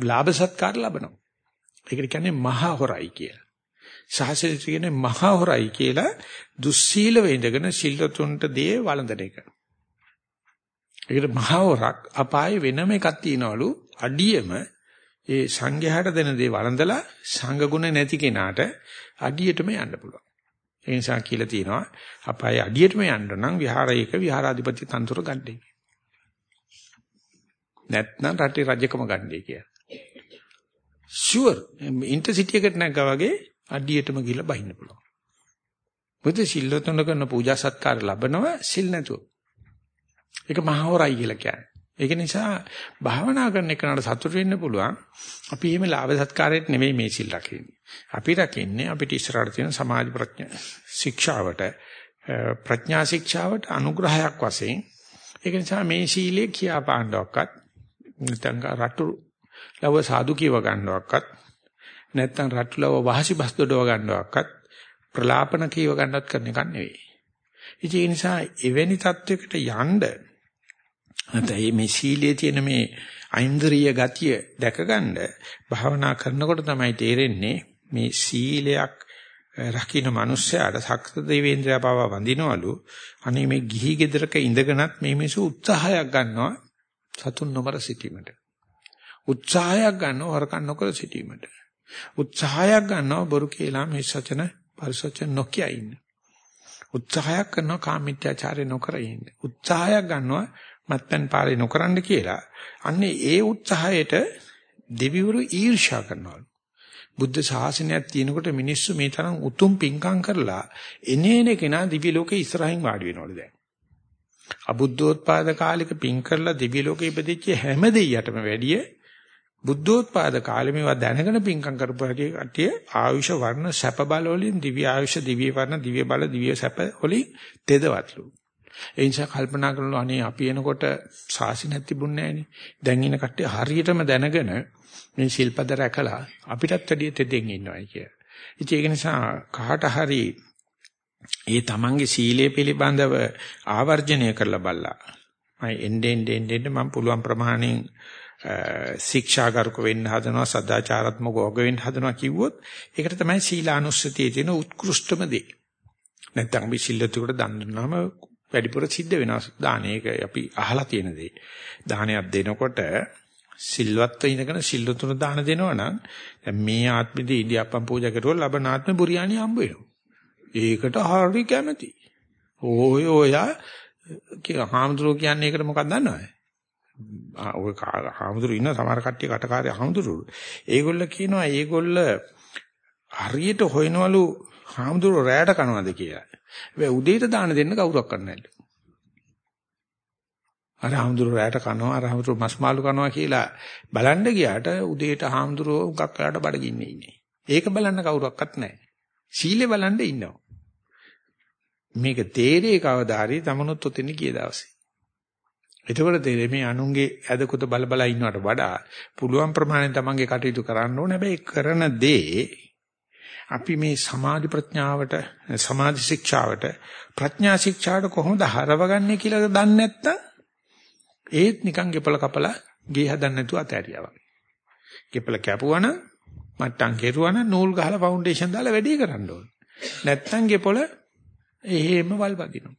ලාභ සත්කාර ලබනවා. ඒකට කියන්නේ මහා හොරයි කියලා. සාසනය කියන්නේ මහා හොරයි කියලා දුස්සීලව ඉඳගෙන සිල්ලතුන්ට දේ වළඳන එක. ඒකට මහා හොරක් අපායේ වෙනම එකක් තියනවලු අඩියම ඒ සංඝයාට දෙන දේ වළඳලා සංඝ ගුණ නැති කෙනාට අඩියටම යන්න පුළුවන්. ඒ නිසා කියලා තියෙනවා අපායේ අඩියටම යන්න නම් විහාරයක විහාරාධිපති තන්තුර ගන්නයි. නැත්නම් රටේ රජකම ගන්නයි කියලා. ෂුවර් ඉන්ටර්සිටි එකට නැග්ගා වගේ අඩියටම ගිහලා බහින්න පුළුවන්. බුදු සිල්ලතොන කරන පූජා සත්කාර ලැබනවා සිල් නැතුව. ඒක මහවරයි කියලා කියන්නේ. ඒක නිසා භාවනා කරන එකනට සතුට වෙන්න පුළුවන්. අපි එහෙම ලාභ සත්කාරයට නෙමෙයි මේ සිල් රකින්නේ. අපි රකින්නේ අපිට ඉස්සරහට තියෙන සමාජ ප්‍රඥා ශික්ෂාවට ප්‍රඥා ශික්ෂාවට අනුග්‍රහයක් වශයෙන් ඒක නිසා මේ සීලේ කියා පාණ්ඩවක්වත් නැත්නම් රටු ලව සාදු කියව ගන්නවක්වත් නැත්නම් රටු ලව වහසි බස් දොඩව ගන්නවක්වත් ප්‍රලාපන කියව ගන්නවත් කරන එකක් නෙවෙයි. ඒ නිසා එවැනි තත්වයකට යන්න නැත්නම් මේ සීලයේ තියෙන මේ ඓන්ද්‍රිය ගතිය දැකගන්න භාවනා කරනකොට තමයි තේරෙන්නේ මේ සීලයක් රකින්න මිනිස්සයාට සක්ත දේවේන්ද්‍රය පාවා වඳිනවලු අනේ මේ ගිහි ගෙදරක ඉඳගෙනත් මේ මිනිස්සු උත්සාහයක් ගන්නවා සතුන් නොමර සිටීමට උත්සාහයක් ගන්නවා වරකන් නොකර සිටීමට උත්සාහයක් ගන්නවා බොරු කියලා මේ සචන පරිසචන නොකිය ඉන්න උත්සාහයක් කරනවා කාමීත්‍යාචාරය නොකර ඉන්න උත්සාහයක් ගන්නවා මත්පැන් පාලේ නොකරන්න කියලා. අන්නේ ඒ උත්සාහයට දෙවිවරු ඊර්ෂ්‍යා කරනවලු. බුද්ධ ශාසනයක් තියෙනකොට මිනිස්සු මේ තරම් උතුම් පිංකම් කරලා එනේන කෙනා දිව්‍ය ලෝකේ ඉස්සරහින් වාඩි වෙනවලු දැන්. අබුද්ධෝත්පාද කාලික පිං කරලා දිව්‍ය ලෝකේ ඉපදිච්ච හැම දෙයයටම වැඩිය බුද්ධෝත්පාද කාලේ මේවා දැනගෙන පිංකම් කරපු හැටි කට්ටිය ආයුෂ වර්ණ සැප බල වලින් දිව්‍ය ආයුෂ දිව්‍ය වර්ණ දිව්‍ය බල දිව්‍ය සැප වලින් තෙදවත්ලු. ඒ නිසා කල්පනා කරනවා අනේ අපි එනකොට ශාසනයක් තිබුණේ නැහනේ. දැන් ඉන්න කට්ටිය හරියටම දැනගෙන මේ ශිල්පද රැකලා අපිටත් වැඩිය තෙදෙන් ඉන්නවයි කිය. ඉතින් ඒක නිසා කාට හරි ඒ තමන්ගේ සීලය පිළිබඳව ආවර්ජනය කරලා බලලා මම එන්නේ එන්නේ එන්නේ මම පුළුවන් ප්‍රමාණයෙන් ශික්ෂාගරුක වෙන්න හදනවා සදාචාරාත්මක ඕග වෙන්න හදනවා කිව්වොත් ඒකට තමයි සීලානුස්සතියේ තියෙන උත්කෘෂ්ඨම දේ. නැත්නම් අපි සිල්ලතුකට දන් දුන්නාම වැඩිපුර සිද්ධ වෙනවා දාන ඒක අපි අහලා තියෙන දේ. දානයක් දෙනකොට සිල්වත්ව ඉඳගෙන සිල්ලුතුන දාන දෙනවා නම් දැන් මේ ආත්මෙදී ඉන්දියාප්පම් පූජා කරුවොත් ලබන ආත්මෙ බුරියානි හම්බ වෙනවා. ඒකට හරි කැමති. ඕය ඔයා කියලා හාමුදුරුවෝ කියන්නේ ඒකට මොකක්ද දන්නවද? ඔය හාමුදුරු ඉන්න සමහර කට්ටිය කටකාරී හාමුදුරු. ඒගොල්ල කියනවා ඒගොල්ල හරියට හොයනවලු හාමුදුරුවෝ රැයට කනවද කියලා. හැබැයි උදේට දාන දෙන්න කවුරක් කරන්නේ නැහැ. අර හාමුදුරුවෝ රැයට කනවා අර හාමුදුරුවෝ මස් මාළු කනවා කියලා බලන්න ගියාට උදේට හාමුදුරුවෝ උගක් කරාට බඩගින්නේ ඉන්නේ. ඒක බලන්න කවුරක්වත් නැහැ. සීලේ බලන්න ඉන්නවා. මේක තේරේ කවදාරි තමනුත් ඔතෙන් ගිය දවසේ. එතකොට තේරෙන්නේ මේ අනුන්ගේ ඇදකුත බල බල ඉන්නවට වඩා පුළුවන් ප්‍රමාණයෙන් තමන්ගේ කටයුතු කරන්න ඕනේ. හැබැයි කරන දේ අපි මේ සමාධි ප්‍රඥාවට සමාධි ශික්ෂාවට ප්‍රඥා ශික්ෂාවට කොහොමද හරවගන්නේ කියලා දන්නේ නැත්නම් ඒත් නිකන් ගෙපල කපලා ගේ හදන්න නැතුව අතෑරියා වගේ. ගෙපල කැපුවනම් මට්ටම් කෙරුවනම් නූල් ගහලා ෆවුන්ඩේෂන් දාලා වැඩි කරන්න ඕන. නැත්නම් ගෙපොළ එහෙම වල් වදිනවා.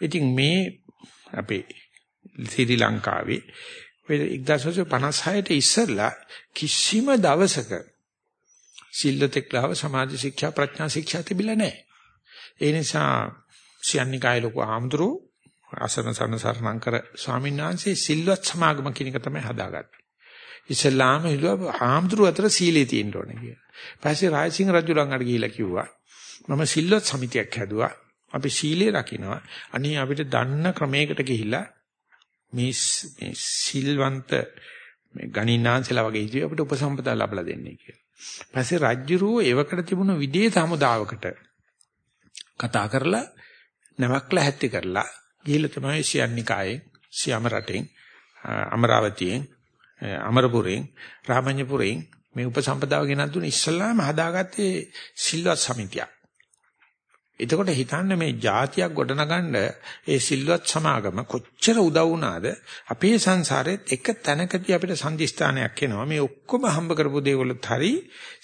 ඉතින් මේ අපේ ශ්‍රී ලංකාවේ 1956 ට ඉස්සෙල්ලා කිසිම දවසක සිල්ලතෙක් ලහව සමාධි ශික්ෂා ප්‍රඥා ශික්ෂා තිබිලා නැහැ. ඒ නිසා සියන්නිකායේ ලොකු ආම්දුරු අසරණ සරණ සරණංකර ස්වාමීන් වහන්සේ සිල්වත් සමාගම කියන එක තමයි හදාගත්තේ. ඉස්ලාම හිතුවා ආම්දුරු අතර සීලේ තියෙන්න ඕනේ කියලා. පස්සේ රාජසිංහ රජු ළඟට ගිහිල්ලා කිව්වා මම සිල්වත් සමිතියක් හැදුවා. අපි සීලේ රකින්නවා. අනේ අපිට දන්න ක්‍රමයකට ගිහිල්ලා මේ මේ සිල්වන්ත මේ ගණිනාංශලා වගේ හිටිය අපිට උපසම්පදා ලැබලා දෙන්නේ කියලා. පස්සේ රජ්ජුරුව ඒවකට තිබුණු විදේශ හමුදාවකට කතා කරලා නැවක්ලා හැත්ති කරලා ගිහිල්ලා තමයි සියන්නිකායේ සියම රටෙන් අමරාවතියෙන් අමරපුරෙන් රාමඤ්ඤපුරෙන් මේ උපසම්පදාව ගෙනත් දුන්නේ ඉස්සල්ලාම හදාගත්තේ සිල්වත් සමිතියක්. එතකොට හිතන්න මේ જાතියක් ගොඩනගන්න ඒ සිල්වත් සමාගම කොච්චර උදව් වුණාද අපේ සංසාරෙත් එක තැනකදී අපිට සම්දිස්ථානයක් එනවා මේ ඔක්කොම හම්බ කරපු දේවලුත් හරි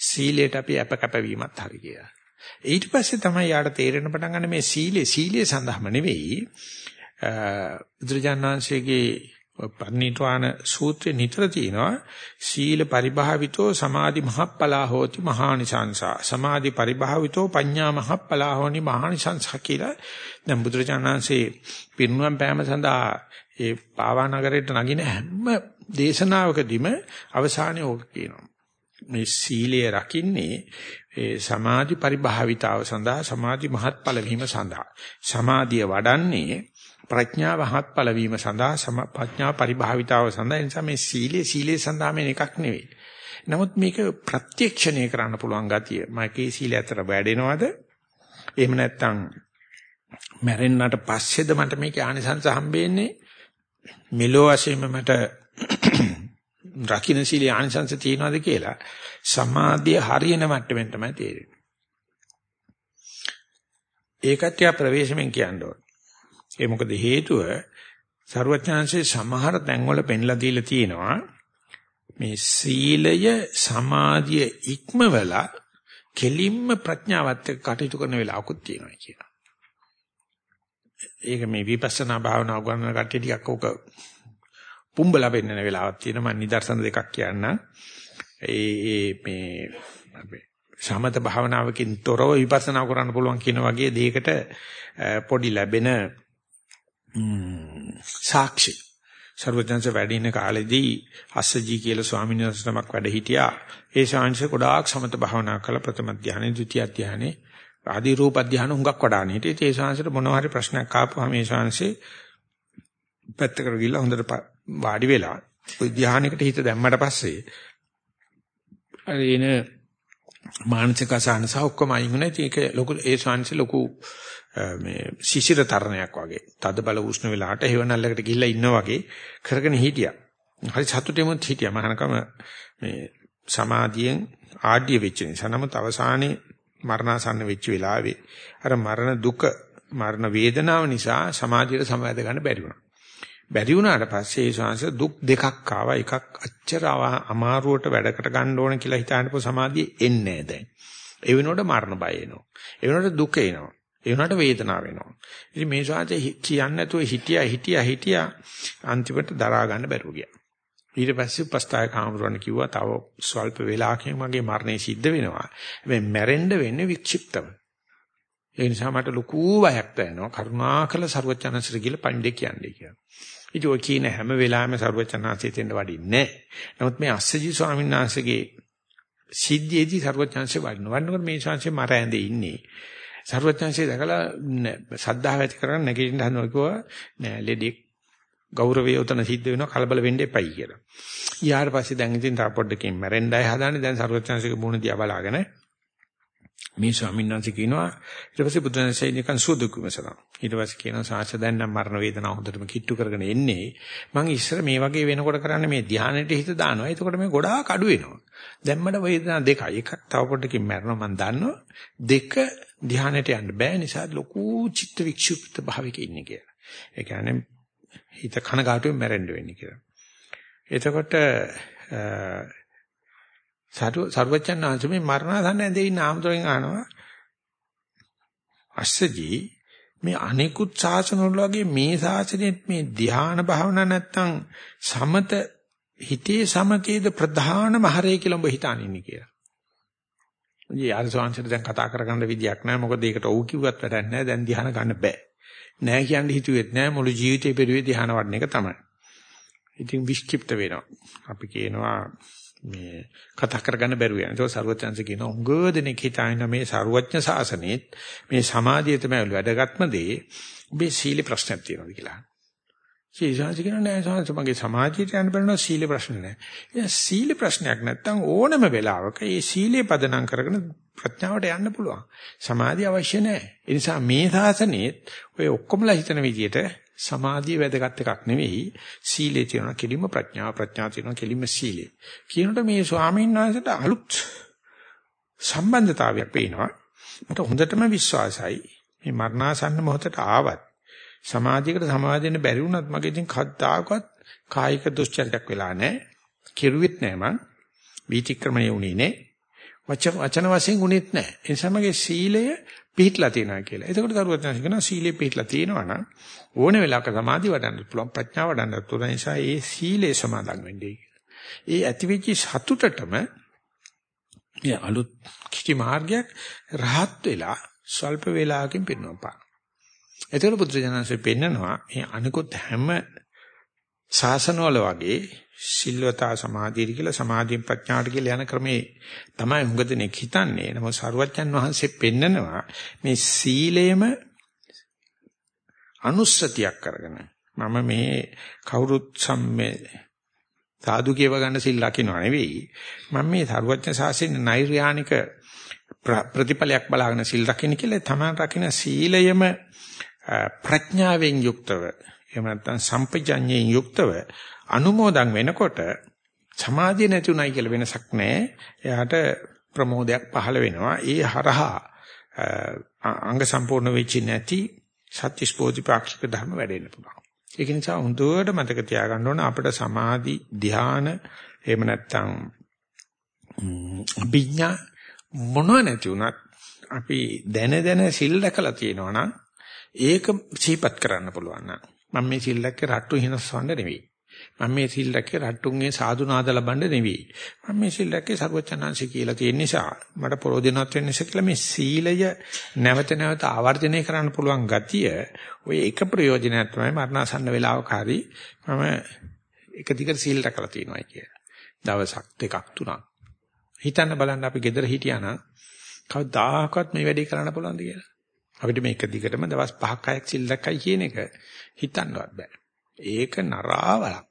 සීලයට අපි අප කැපවීමත් හරි කියලා. ඊට පස්සේ තමයි යාට තේරෙන පටන් ගන්න මේ සීලේ සීලයේ සඳහම නෙවෙයි බුදුරජාණන්සේගේ පරිණිතවාන සූත්‍රේ නිතර තියෙනවා සීල පරිභාවිතෝ සමාධි මහප්පලා හෝති මහානිසංසා. සමාධි පරිභාවිතෝ පඤ්ඤා මහප්පලා හෝනි මහානිසංසා කියලා දැන් බුදුරජාණන්සේ පිරිනුවම් පෑම සඳහා ඒ පාවා නගරයට නගින හැම දේශනාවකදීම අවසානයේ ඕක කියනවා. මේ සීලය රකින්නේ ඒ සමාධි පරිභාවිතාව සඳහා සමාධි මහත්ඵල වීම සඳහා. සමාධිය වඩන්නේ ප්‍රඥාව හත්ඵල වීම සඳහා ප්‍රඥා පරිභාවිතාව සඳහා නිසා මේ සීලේ සීලේ සඳහා මේ එකක් නෙවෙයි. නමුත් මේක ප්‍රත්‍යක්ෂණය කරන්න පුළුවන් ගතිය. මගේ සීලය අතර වැඩෙනවද? එහෙම නැත්නම් මැරෙන්නට පස්සේද මට මේකේ ආනිසංස හම්බෙන්නේ? මෙලෝ වශයෙන්ම මට රකින්න සීලේ ආනිසංස තියනවාද කියලා සමාධිය හරියන මට්ටමින් තමයි තේරෙන්නේ. ඒකත් යා ප්‍රවේශමෙන් කියන්න ඕන. ඒ මොකද හේතුව ਸਰවඥාන්සේ සමහර තැන්වල පෙන්ලා දීලා තියෙනවා මේ සීලය සමාධිය ඉක්මවලා කෙලින්ම ප්‍රඥාවත් එක්ක කටයුතු කරන වෙලාවකුත් තියෙනවා කියනවා. ඒක මේ විපස්සනා භාවනා උගන්වන කට්ටිය ටිකක් ඕක පුම්බලා පෙන්නන වෙලාවක් තියෙනවා මම නිදර්ශන දෙකක් කියන්න. ඒ මේ අපේ සමත භාවනාවකින් තොරව විපස්සනා කරන්න පුළුවන් කියන වගේ දෙයකට පොඩි ලැබෙන සාක්ෂි සර්වඥාන්සේ වැඩ ඉන්න කාලෙදී අස්සජී කියලා ස්වාමීන් වහන්සේ නමක් වැඩ හිටියා. ඒ ශාංශ ගොඩාක් සමත භාවනා කළ ප්‍රථම ධානය, ဒုတိ ය ධානය, ආදී රූප ධානය හුඟක් වඩාන හිටියේ. ඒ ශාංශට මොනවා හරි ප්‍රශ්නයක් ආපුවාම ඒ ශාංශේ පැත්තකට ගිහිල්ලා හොඳට වාඩි වෙලා ওই ධානයකට හිත දැම්මට පස්සේ අර එන මානසික අසහන සහ ඔක්කොම අයින් වුණා. ඒක ලොකු ඒ ශාංශේ ලොකු මේ සිසිර තරණයක් වගේ තද බල උෂ්ණ වෙලාට හේවණල්ලකට ගිහිල්ලා ඉන්නා වගේ කරගෙන හිටියා. හරි සතුටෙමුත් හිටියා. මහානකම මේ සමාධියෙන් ආඩ්‍ය වෙච්ච නිසා නමුත් අවසානයේ මරණාසන්න වෙච්ච වෙලාවේ අර මරණ දුක මරණ වේදනාව නිසා සමාධියට සමවැද ගන්න බැරි වුණා. බැරි වුණාට පස්සේ ඒ ශාංශ දුක් දෙකක් ආවා. එකක් අච්චර අමාරුවට වැඩකට ගන්න ඕන කියලා හිතානපො සමාධිය එන්නේ නැහැ දැන්. ඒ වෙනකොට මරණ බය එනවා. ඒ වෙනකොට දුක එනවා. ඒ වුණාට වේදනාව වෙනවා. ඉතින් මේ ශාතේ කියන්නේ නැතුව හිටියා හිටියා හිටියා අන්තිමට දරා ගන්න බැරුව ගියා. ඊට පස්සේ උපස්ථාය කාමරුවන් කිව්වා තව ස්වල්ප වෙලාවකින් මගේ මරණය සිද්ධ වෙනවා. මේ මැරෙන්න වෙන්නේ වික්ෂිප්තව. ඒ නිසා මට ලොකු බයක් දැනෙනවා. කරුණාකර ਸਰවචනසර කියලා පණ්ඩේ කියන්නේ කියලා. ඉතින් ඔය කියන හැම වෙලාවෙම ਸਰවචනසය තෙන්න වඩින්නේ නැහැ. නමුත් මේ අස්සජි ස්වාමීන් වහන්සේගේ සිද්ධියේදී ਸਰවචනසය වඩිනවා. වඩනකොට මේ ශාංශේ මර ඇඳේ ඉන්නේ. සර්වඥාන්සේ දැකලා සද්ධාව ඇති කරගන්න නැගිටින්න හදනවා කිව්වා නෑ ලෙඩෙක් ගෞරවය උතන සිද්ධ වෙනවා කලබල වෙන්න එපයි කියලා. ඊයාට පස්සේ දැන් ඉතින් තා පොඩ්ඩකින් මැරෙන්නයි හදාන්නේ දැන් සර්වඥාන්සේගේ මුණ දිහා බලාගෙන මේ ස්වාමීන් වහන්සේ කියනවා ඊට පස්සේ බුදුන්සේ නිකන් සුදුක් විමසනවා. ඊට පස්සේ කියනවා සාච දැන් නම් මරණ වේදනාව හොඳටම කිට්ටු කරගෙන එන්නේ. මම ඉස්සර මේ වගේ වෙනකොට කරන්නේ මේ ධානයට හිත දානවා. එතකොට මේ ගොඩාක් අඩු වෙනවා. දැන් මට වේදනා දෙකයි. එකක් තව පොඩ්ඩකින් මැරෙනවා මම දන්නවා. දෙක ධානයට යන්න බෑ නිසා ලොකු චිත්ත වික්ෂුප්ත භාවයක ඉන්නේ කියලා. ඒ කියන්නේ හිත කනගාටුවෙන් මැරෙන්න වෙන්නේ කියලා. එතකොට සර්වචන් ආංශමේ මරණසන්න ඇඳේ ඉන්න ආමතුරෙන් අහනවා අස්සජී මේ අනිකුත් ශාසන වල වගේ මේ ශාසනයෙත් මේ ධ්‍යාන භාවනා නැත්තම් සමත හිතේ සමතේද ප්‍රධානම හරය කියලා ඔබ හිතානින්නේ කියලා. ඉතින් ආර සෝංශයට දැන් කතා කරගන්න විදියක් නැහැ. මොකද ඒකට ඔව් කිව්වත් වැඩක් නැහැ. දැන් ධ්‍යාන ගන්න බෑ. නෑ කියන්න හිතුවෙත් නෑ මුළු ජීවිතේ පෙරුවේ ධ්‍යාන වඩන එක තමයි. ඉතින් විස්කිප්ත වෙනවා. අපි කියනවා මේ කතා කරගන්න බැරුව යන. ඒක සරුවචන්ස කියන උගෝදෙනෙක් හිතාගෙන මේ සරුවඥ ශාසනයේත් මේ සමාධිය තමයි වැදගත්ම දේ. ඔබේ සීල ප්‍රශ්නයක් තියෙනවා කියලා. සීසාංශ කියන නෑ සාංශ මගේ සමාජයට යන්න බලනවා සීල ප්‍රශ්න නෑ. ඒ සීල ප්‍රශ්නයක් නැත්තම් ඕනම වෙලාවක ඒ සීලේ පදනම් කරගෙන ප්‍රඥාවට යන්න පුළුවන්. සමාධිය අවශ්‍ය නෑ. ඒ නිසා මේ සාසනයේත් ඔය ඔක්කොමලා හිතන විදිහට සමාධිය වැදගත් එකක් නෙවෙයි සීලේ තියෙන කෙලිම ප්‍රඥාව ප්‍රඥාව තියෙන කෙලිම සීලේ. කියනකොට මේ ස්වාමීන් වහන්සේට අලුත් සම්බන්ධතාවයක් පේනවා. මට හොඳටම විශ්වාසයි මේ මරණාසන්න මොහොතට ආවත් සමාජයකට සමාදින්න බැරි වුණත් මගේ ඉතින් කද්දාකවත් කායික දුෂ්චරිතයක් වෙලා නැහැ. කෙරුවෙත් නැහැ මං. විචක්‍රමණය වුණේ නැහැ. වචන වචන වශයෙන් ගුණෙත් නැහැ. ඒ නිසා මගේ සීලය පිහිටලා තියෙනවා කියලා. එතකොට දරුවචන කියනවා සීලය පිහිටලා තියෙනවා නම් ඕන වෙලාවක සමාධි වඩන්න පුළුවන් ප්‍රඥාව වඩන්න පුළුවන් නිසා ඒ සීලය සමාදන් වෙන්නේ කියලා. ඒ ඇතිවිචි සතුටටම මේ අලුත් කිසි මාර්ගයක් රහත් වෙලා ස්වල්ප වේලාවකින් පින්නවපා. එතකොට බුදුරජාණන්සේ පෙන්නනවා මේ අනිකුත් හැම ශාසනවල වගේ සිල්වතා සමාධිය කියලා සමාධියෙන් ප්‍රඥාට කියලා යන ක්‍රමේ තමයි හුඟ දෙනෙක් හිතන්නේ. නමුත් සරුවච්චන් වහන්සේ පෙන්නනවා මේ සීලයම අනුස්සතියක් කරගෙන මම මේ කවුරුත් සම්මේ සාදු කියව ගන්න සිල් ලකිනව නෙවෙයි මම මේ සරුවච්චන් ශාසනයේ නෛර්යානික ප්‍රතිඵලයක් බලාගෙන සිල් රකින්න කියලා තමයි රකින්න සීලයම ප්‍රඥාවෙන් යුක්තව එහෙම නැත්නම් සම්පජඤ්ඤයෙන් යුක්තව අනුමෝදන් වෙනකොට සමාධිය නැති උනායි කියලා වෙනසක් නැහැ. එයාට ප්‍රමෝදයක් පහළ වෙනවා. ඒ හරහා අංග සම්පූර්ණ වෙච්ච නැති සත්‍විස් බෝධිපාක්ෂික ධර්ම වැඩෙන්න පුළුවන්. ඒක නිසා හොඳට මතක තියාගන්න ඕන අපිට සමාධි ධ්‍යාන එහෙම නැත්නම් අභිඥා මොනව නැති වුණත් අපි දැන දැන සිල් රැකලා තියෙනවා නම් ඒක සිහිපත් කරන්න පුළුවන් නම් මම මේ සිල් රැක්කේ රට්ටු හිනස්වන්න නෙවෙයි. මම මේ සිල් රැක්කේ රට්ටුන්ගේ සාදුනාද ලබන්න නෙවෙයි. මම මේ සිල් රැක්කේ සර්වචනාංශي කියලා තියෙන නිසා මට ප්‍රෝධිනවත් වෙන්න නිසා කියලා මේ සීලය නැවත නැවත ආවර්ජනය කරන්න පුළුවන් ගතිය ඔය එක ප්‍රයෝජනයක් තමයි මරණසන්න වෙලාවක හරි මම එක දිගට සීල් රැකලා තියෙනවා කිය. දවසක් දෙකක් තුනක්. හිතන්න බලන්න අපි gedara හිටියානම් කවදාකවත් මේ වැඩේ කරන්න පුළුවන්ද කියලා. අපිට මේක දිගටම දවස් 5ක් 6ක් සිල් දැක්කයි කියන එක හිතන්නවත් බෑ. ඒක නරාවලක්.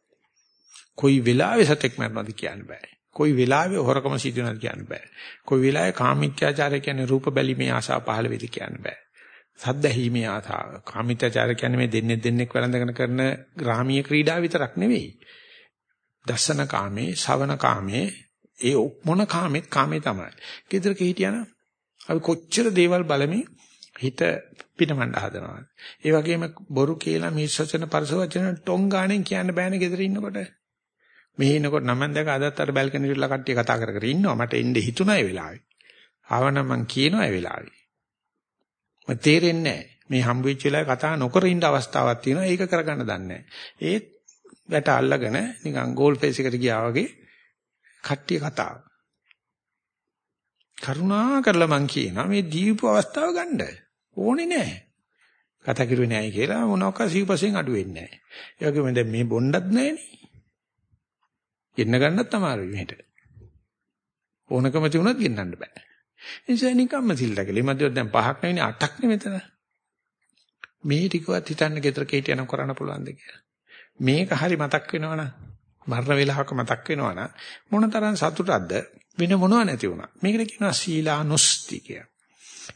කොයි වෙලාවෙ සතෙක් මරනවද කියන්න බෑ. කොයි වෙලාවෙ හොරකම සිදු වෙනවද කියන්න බෑ. කොයි වෙලාවෙ කාමීත්‍යාචාරය කියන්නේ රූප බැලීමේ ආශාව පහළ වෙද කියන්න බෑ. සද්දැහිමේ ආශාව. කාමීත්‍යාචාරය කියන්නේ මේ දෙන්නේ දෙන්නෙක් වැළඳගෙන කරන ග්‍රාමීය ක්‍රීඩා විතරක් නෙවෙයි. දසන කාමේ, ශවන කාමේ, ඒ මොන කාමෙත් කාමේ තමයි. ගෙදරක හිටියනම් අපි කොච්චර දේවල් බලමින් හිත පිටමණ්ඩ හදනවා. ඒ වගේම බොරු කියලා මිස් වචන පරස වචන ටොං ගාණෙන් කියන්න බෑනේ ගෙදර ඉන්නකොට. මෙහි ඉන්නකොට නම් දැක අදත් අර බල්කනි ඉල්ල කට්ටිය කතා කර කර ඉන්නවා. මට එන්නේ හිතුණා ඒ වෙලාවේ. ආවනම් මං කියනවා ඒ වෙලාවේ. මට තේරෙන්නේ නැහැ. මේ හම්බ වෙච්ච වෙලාවේ කතා නොකර ඉන්න අවස්ථාවක් තියෙනවා. ඒක කරගන්න දන්නේ නැහැ. ඒත් වැට අල්ලගෙන නිකන් ගෝල් ෆේස් එකට ගියා වගේ කට්ටිය කතාව. කරුණා කරලා මං කියනවා මේ දීපු අවස්ථාව ගන්න. ඕනේ නැහැ. කතා කරුවේ නැහැ කියලා මොනවාක සිව්පසෙන් අඩු වෙන්නේ නැහැ. ඒ වගේම දැන් මේ බොණ්ඩත් නැහෙනේ. ගෙන්න ගන්නත් අමාරුයි මෙහෙට. ඕනකම තිබුණත් ගෙන්නන්න බෑ. ඒ නිසා නිකම්ම සිල් රැකලා මැදවත් දැන් පහක් නෙවෙයි අටක් නෙවෙයි මෙතන. මේ ටිකවත් හිතන්න ගෙදර කීට යන කරන්න පුළුවන්ද කියලා. මේක හරි මතක් වෙනවනම් මරණ වේලාවක මතක් වෙනවනම් මොනතරම් සතුටක්ද වෙන මොනව නැති වුණා. මේකට කියනවා සීලානුස්ති කියලා.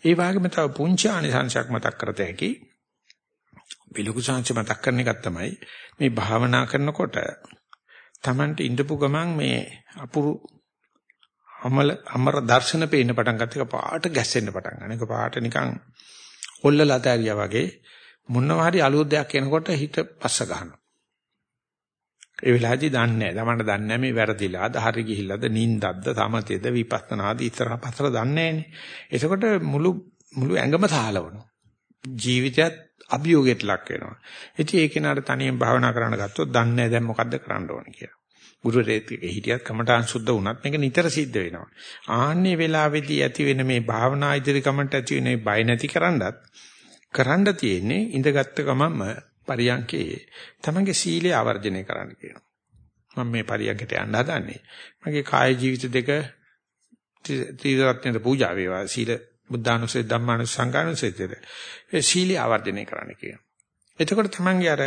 ඒ වගේම තව පුංචි ආනිසංශයක් මතක් කරත හැකි. පිළිකු සංශ මතක් කරන එකක් තමයි මේ භාවනා කරනකොට Tamanට ඉඳපු ගමන් මේ අපුරු අමල අමර දර්ශන පේන්න පටන් ගත්ත එක පාට ගැස්සෙන්න පටන් ගන්න. එක පාට නිකන් කොල්ලලා තෑරියා වගේ මොනවා හරි අලුත් දෙයක් එනකොට හිත පස්ස ගන්නවා. ඒ වෙලාවේදී දන්නේ නැහැ. තමන්ට දන්නේ නැහැ මේ වැරදිලාද, හරි ගිහිල්ලාද, නින්දක්ද, සමතේද, විපස්සනාද, ඉස්සරහ පස්සට දන්නේ නැහැ එතකොට මුළු මුළු ඇඟම සාහලවනවා. ජීවිතයත් අභියෝගයට ලක් වෙනවා. ඉතින් ඒ කෙනාට තනියෙන් භාවනා කරන්න ගත්තොත් දන්නේ නැහැ දැන් මොකද්ද කරන්න ඕන කියලා. ගුරුවරයෙක් හිටියත් කමඨාන් සුද්ධ වුණත් මේක නිතර සිද්ධ වෙනවා. ආන්නේ වෙලාවේදී ඇති වෙන මේ භාවනා ඉදිරි කමට ඇති වෙන බය නැති කරන්නත් කරන්න තියෙන්නේ ඉඳගත්තු ගමන්ම පරියන්කේ තමන්ගේ සීලය ආවර්ජනය කරන්න කියනවා. මම මේ පරියන්කට යන්න හදන්නේ. මගේ කාය ජීවිත දෙක ත්‍රිරත්නයට පූජා වේවා. සීල බුද්ධානුස්සය ධම්මානුස්සය සංඝානුස්සයද. ඒ සීලිය ආවර්ජනය කරන්න කියනවා. එතකොට තමන්ගේ අර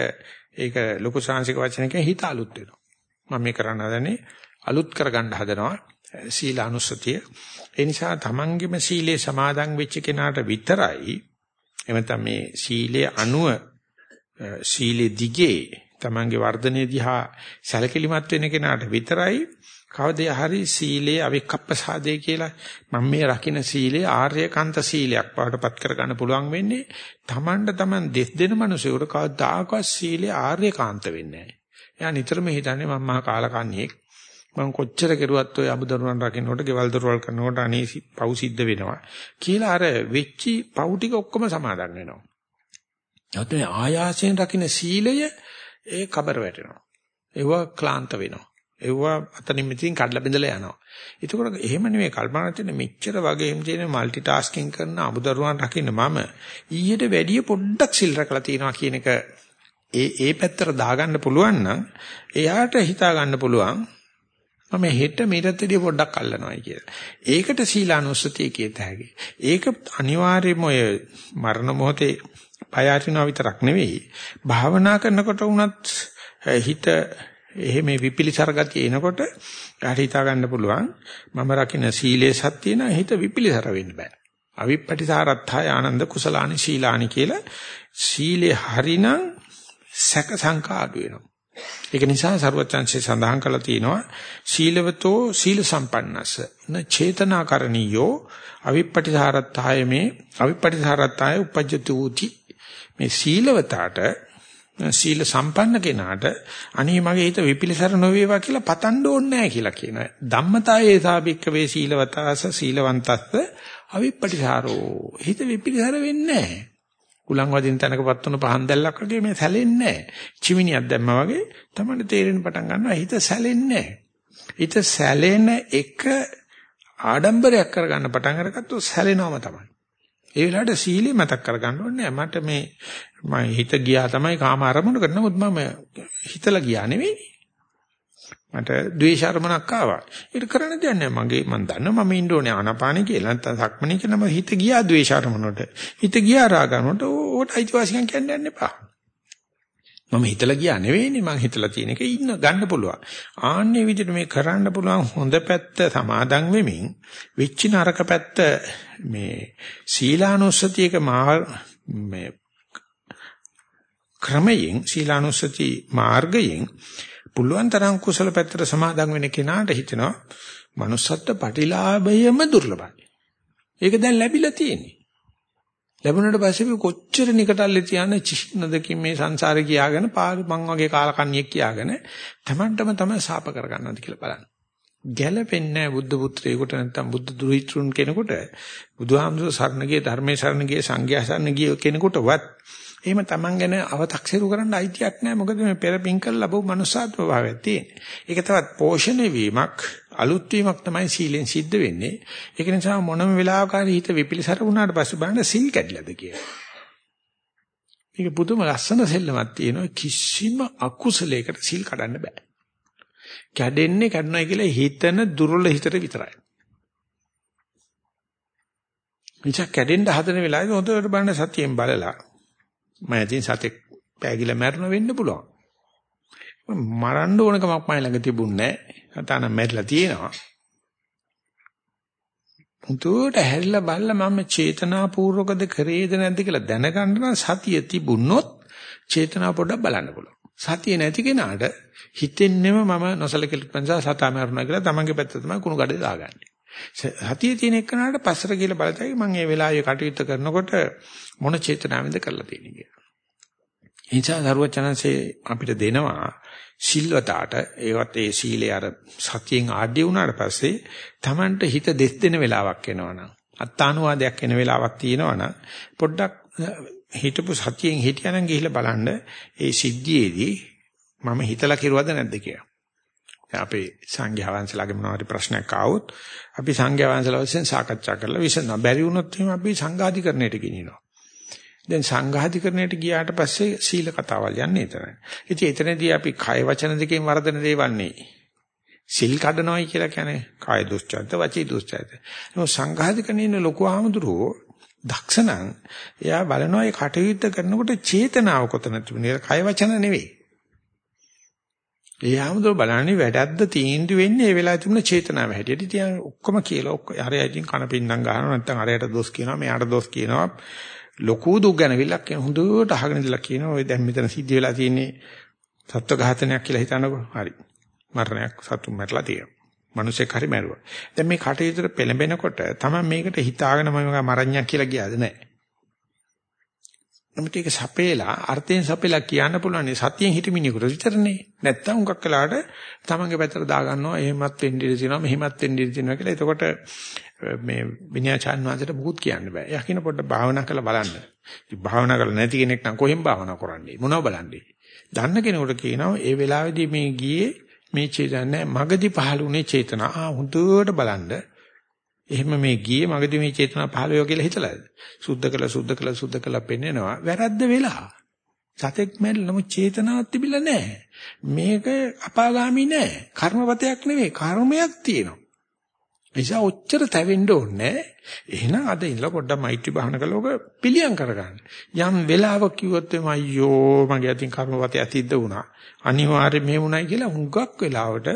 ඒක ලොකු සාංශික වචනකින් හිත අලුත් වෙනවා. මම මේ කරන්න හදන්නේ අලුත් කරගන්න හදනවා සීල අනුස්සතිය. ඒ නිසා තමන්ගේම සීලේ සමාදන් වෙච්ච කෙනාට විතරයි එමෙතන මේ සීලයේ අනුව සීලේ දිගේ තමන්ගේ වර්ධනයේ දිහා සැලකිලිමත් වෙන කෙනාට විතරයි කවදේ හරි සීලේ අවික්කප්පසාදේ කියලා මම මේ රකින්න සීලේ ආර්යකාන්ත සීලයක් බවටපත් කරගන්න පුළුවන් වෙන්නේ තමන්ට තමන් දෙස් දෙන මිනිසෙකුට කවදාකවත් සීලේ ආර්යකාන්ත වෙන්නේ නැහැ. එයා නිතරම හිතන්නේ මම මහා කාලකන්ණියෙක් මම කොච්චර කෙරුවත් ඔය අමුදරුවන් රකින්නකොට ගෙවල් දොරවල් කරනකොට අනේ පව් සිද්ධ වෙනවා කියලා අර වෙච්චි පව් ටික ඔක්කොම සමාදන් වෙනවා. නැත්නම් මේ ආයාසයෙන් රකින්න සීලය ඒ කබර වැටෙනවා. ඒව ක්ලාන්ත වෙනවා. ඒව අතනින් මෙතින් කඩලා බිඳලා යනවා. ඒකෝර එහෙම නෙමෙයි කල්පනා කරන මෙච්චර වගේ එහෙම තියෙන মালටි ටාස්කින් කරන අමුදරුවන් රකින්න මම ඊට වැඩිය පොඩ්ඩක් සිල් රැකලා තියෙනවා කියන එක ඒ ඒ පැත්තට දාගන්න පුළුවන් නම් එයාට හිතා ගන්න පුළුවන් මම හෙට මීටත් වැඩිය පොඩ්ඩක් අල්ලනවායි කියලා. ඒකට සීලානුස්සතිය කියත හැකි. ඒක අනිවාර්යයෙන්ම ඔය මරණ මොහොතේ පය අරිනවා විතරක් නෙවෙයි. භාවනා කරනකොට වුණත් හිත එහෙම විපිලිසර ගතිය එනකොට යාට හිතා ගන්න පුළුවන් මම රකින්න සීලේ සත්‍ය න හිත විපිලිසර වෙන්න බෑ. අවිප්පටිසාරත්ථය ආනන්ද කුසලානි සීලානි කියලා සීලේ හරිනම් සැක සංකා අඩු වෙනවා. ඒක නිසා සරුවචාන්සේ සඳහන් කළා තියෙනවා සීලවතෝ සීල සම්පන්නස්ස න චේතනාකරණියෝ අවිප්පටිසාරත්ථය මේ අවිප්පටිසාරත්ථය උපජ්ජතු උති මේ සීලවතාට සීල සම්පන්න කෙනාට අනේ මගේ හිත විපිලිසර නොවේවා කියලා පතන්න ඕනේ නැහැ කියලා කියනවා. ධම්මතායේ සාභික්ක වේ සීලවතාස සීලවන්තස්ස අවිප්පටිසාරෝ හිත විපිලිසර වෙන්නේ නැහැ. උලන් වදින තැනකපත් වුණ පහන් දැල්ලක් වගේ මේ සැලෙන්නේ නැහැ. චිමිනියක් දැම්මා වගේ තමයි තේරෙන්න පටන් ගන්නවා හිත සැලෙන්නේ හිත සැලෙන එක ආඩම්බරයක් කරගන්න පටන් අරගත්තොත් සැලෙනවම තමයි. ඒ වෙලාවට සීලෙ මතක් කරගන්න ඕනේ මට මේ මම හිත ගියා තමයි කාම අරමුණකට නමුත් මම හිතලා ගියා නෙවෙයි. මට ද්වේෂ අරමුණක් ආවා. ඒක කරන්න දෙයක් නැහැ. මගේ මම දන්නවා මම ඉන්න ඕනේ ආනාපානෙ කියලා. නැත්නම් සක්මණේ කියලා මම හිත ගියා ද්වේෂ අරමුණට. හිත ගියා රාගනට ඕකට අයිතිවාසිකම් කියන්න යන්න එපා. මම හිතලා ගියා නෙවෙයිනේ මම හිතලා තියෙන එක ඉන්න ගන්න පුළුවන්. ආන්නේ විදිහට මේ කරන්න පුළුවන් හොඳ පැත්ත සමාදන් වෙමින් විච්චි නරක පැත්ත මේ සීලානුස්සතියක මේ ක්‍රමයෙන් සීලානුස්සති මාර්ගයෙන් පුළුවන් තරම් කුසල පැත්තට සමාදන් වෙන කෙනාට හිතෙනවා manussත්ත්ව ප්‍රතිලාභයම දුර්ලභයි. ඒක දැන් ලැබිලා තියෙන්නේ. ලැබුණාට පස්සේ මේ කොච්චර නිකටල්ලේ තියන චිෂ්ණදකින් මේ සංසාරේ කියාගෙන පාරි මං වගේ කාලකන්ණියෙක් කියාගෙන Tamanටම තමයි සාප කරගන්නවද කියලා බලන්න. ගැළපෙන්නේ බුද්ධ පුත්‍රයෙකුට නැත්නම් බුද්ධ දුහිතෘන් කෙනෙකුට බුදුහාමුදුර සරණ ගිය ධර්මයේ සරණ ගිය සංඝයා සරණ ගිය කෙනෙකුටවත් එහෙම Taman ගැන අව탁සිරු කරන්න අයිතියක් නැහැ. මොකද මේ පෙර පිං කළ ලැබු මනුස්සාත්ම භාවයක් තියෙන්නේ. ඒක තවත් පෝෂණය වීමක් අලුත් වීමක් තමයි සීලෙන් සිද්ධ වෙන්නේ. ඒක නිසා මොනම වෙලාවක හරි හිත විපිලිසර වුණාට පස්සේ බලන්න සිල් කැඩිලාද කියලා. මේක පුදුම ලස්සන සෙල්ලමක් තියෙනවා. කිසිම අකුසලයකට සිල් කඩන්න බෑ. කැඩෙන්නේ කඩනවා කියලා හිතන දුර්වල හිතට විතරයි. නිසා කැඩෙන්න හදන වෙලාවේ හොඳට බලන්න සතියෙන් බලලා මම ඉතින් සතෙක් පෑගිලා මැරෙන වෙන්න පුළුවන්. මරන්න ඕන කමක් මයි ළඟ තිබුණේ නැහැ. සතානම් මැරිලා තියෙනවා. මුතුට හැරිලා බලලා මම චේතනාපූර්වකද කරේද නැද්ද කියලා දැනගන්න නම් සතිය තිබුණොත් චේතනාව පොඩ්ඩක් බලන්න පුළුවන්. සතිය නැති කෙනාට හිතෙන්නෙම මම නොසලකෙලිපන්සා සතා මරනවා කියලා තමන්ගේ පැත්ත තමයි කුණු කඩේ දාගන්නේ. සතිය තියෙන එක්කනට පස්සට කියලා බලතයි මම මේ වෙලාවේ කටයුත්ත කරනකොට මොන චේතනාවෙන්ද කරලා තියෙන්නේ කියලා. එනිසා දරුවචනන්සේ අපිට දෙනවා සිල්වතාට ඒවත් ඒ සීලේ අර සතියෙන් ආඩ්‍ය වුණාට පස්සේ Tamanට හිත දෙස් දෙන වෙලාවක් එනවනම් අත්තානුවාදයක් එන වෙලාවක් තියෙනවනම් පොඩ්ඩක් හිතපු සතියෙන් හිටියනම් ගිහිල්ලා බලන්න ඒ සිද්ධියේදී මම හිතලා කිරුවද නැද්ද කියලා. අපේ සංඝයා වහන්සේලාගේ මොනවාරි ප්‍රශ්නයක් ආවොත් අපි සංඝයා වහන්සේලා වශයෙන් සාකච්ඡා කරලා විසඳන බැරි වුණොත් එහෙනම් අපි සංඝාධිකරණයට ගෙනියනවා. දැන් සංඝාධිකරණයට ගියාට පස්සේ සීල කතාවල් යන්නේ එතන. ඉතින් එතනදී අපි කය වචන දෙකෙන් වර්ධන දේවන්නේ. සිල් කඩනවයි කියලා කියන්නේ කාය දුස්චරිත වචී දුස්චරිත. නෝ සංඝාධිකරණේ ඉන්න ලොකු ආමඳුරෝ දක්ෂණං එයා බලනවා ඒ කටයුත්ත කරනකොට චේතනාව කොතනද තිබුණේ? කය වචන නෙවෙයි. ඒ ආමතුරු බලන්නේ වැඩක්ද තීන්දුව වෙන්නේ ඒ වෙලාවේ තිබුණ චේතනාව හැටියට. ඉතින් ඔක්කොම කියලා ඔක්කොම හරියටින් කන පින්නම් ගන්නවා නැත්නම් හරියට දොස් කියනවා මෙයාට දොස් කියනවා. ලොකු දුක් ගැනවිලක් කියන හොඳට අහගෙන ඉඳලා කියනවා ඔය දැන් මෙතන සිද්ධ වෙලා තියෙන්නේ සත්ව ඝාතනයක් කියලා හිතනකො. හරි. මරණයක් සතුන් මැරලා තියෙනවා. මිනිසෙක් හරි මැරුවා. දැන් මේ කටයුතුට පෙළඹෙනකොට තමයි මේකට හිතාගෙන මම මරණ්‍යක් කියලා ගියාද නැහැ. නමුත් ඒක සපේලා අර්ථයෙන් සපේලා කියන්න පුළුවන් සතියෙන් හිටමිනියකට විතරනේ. නැත්තම් උඟක් කලාට තමන්ගේ පැත්තට දා ගන්නවා එහෙමත් වෙන්න ඉඩ තියෙනවා මෙහෙමත් වෙන්න ඉඩ තියෙනවා කියලා. එතකොට මේ විනයාචාන් වහන්සේට මුකුත් කියන්න බෑ. යකින පොඩ්ඩ භාවනා කරලා බලන්න. ඉතින් භාවනා කරලා නැති කෙනෙක් නම් කොහෙන් භාවනා කරන්නේ? මොනව බලන්නේ? දන්න කෙනෙකුට කියනවා ඒ වෙලාවේදී මේ ගියේ මේ චේතන මගදී පහළුනේ චේතනා. ආ හොඳට බලන්න. එහෙම මේ ගියේ මගදී මේ චේතනා පහළ වෙව කියලා හිතලාද? සුද්ධ කළා සුද්ධ කළා සුද්ධ කළා පෙන්නනවා. වැරද්ද වෙලා. සතෙක් මැරෙලා නමුත් චේතනාවක් තිබිලා නැහැ. මේක අපාගාමි නැහැ. කර්මපතයක් නෙවෙයි කර්මයක් තියෙනවා. නිසා ඔච්චර තැවෙන්න ඕනේ එහෙනම් අද ඉඳලා පොඩ්ඩක් මෛත්‍රී බහන කළෝක පිළියම් කරගන්න. යම් වෙලාවක කිව්වොත් එම අයියෝ මගේ අතින් කර්මපතය සිද්ධ වුණා. අනිවාර්යයෙන් මේ වුණයි කියලා හුඟක් වෙලාවට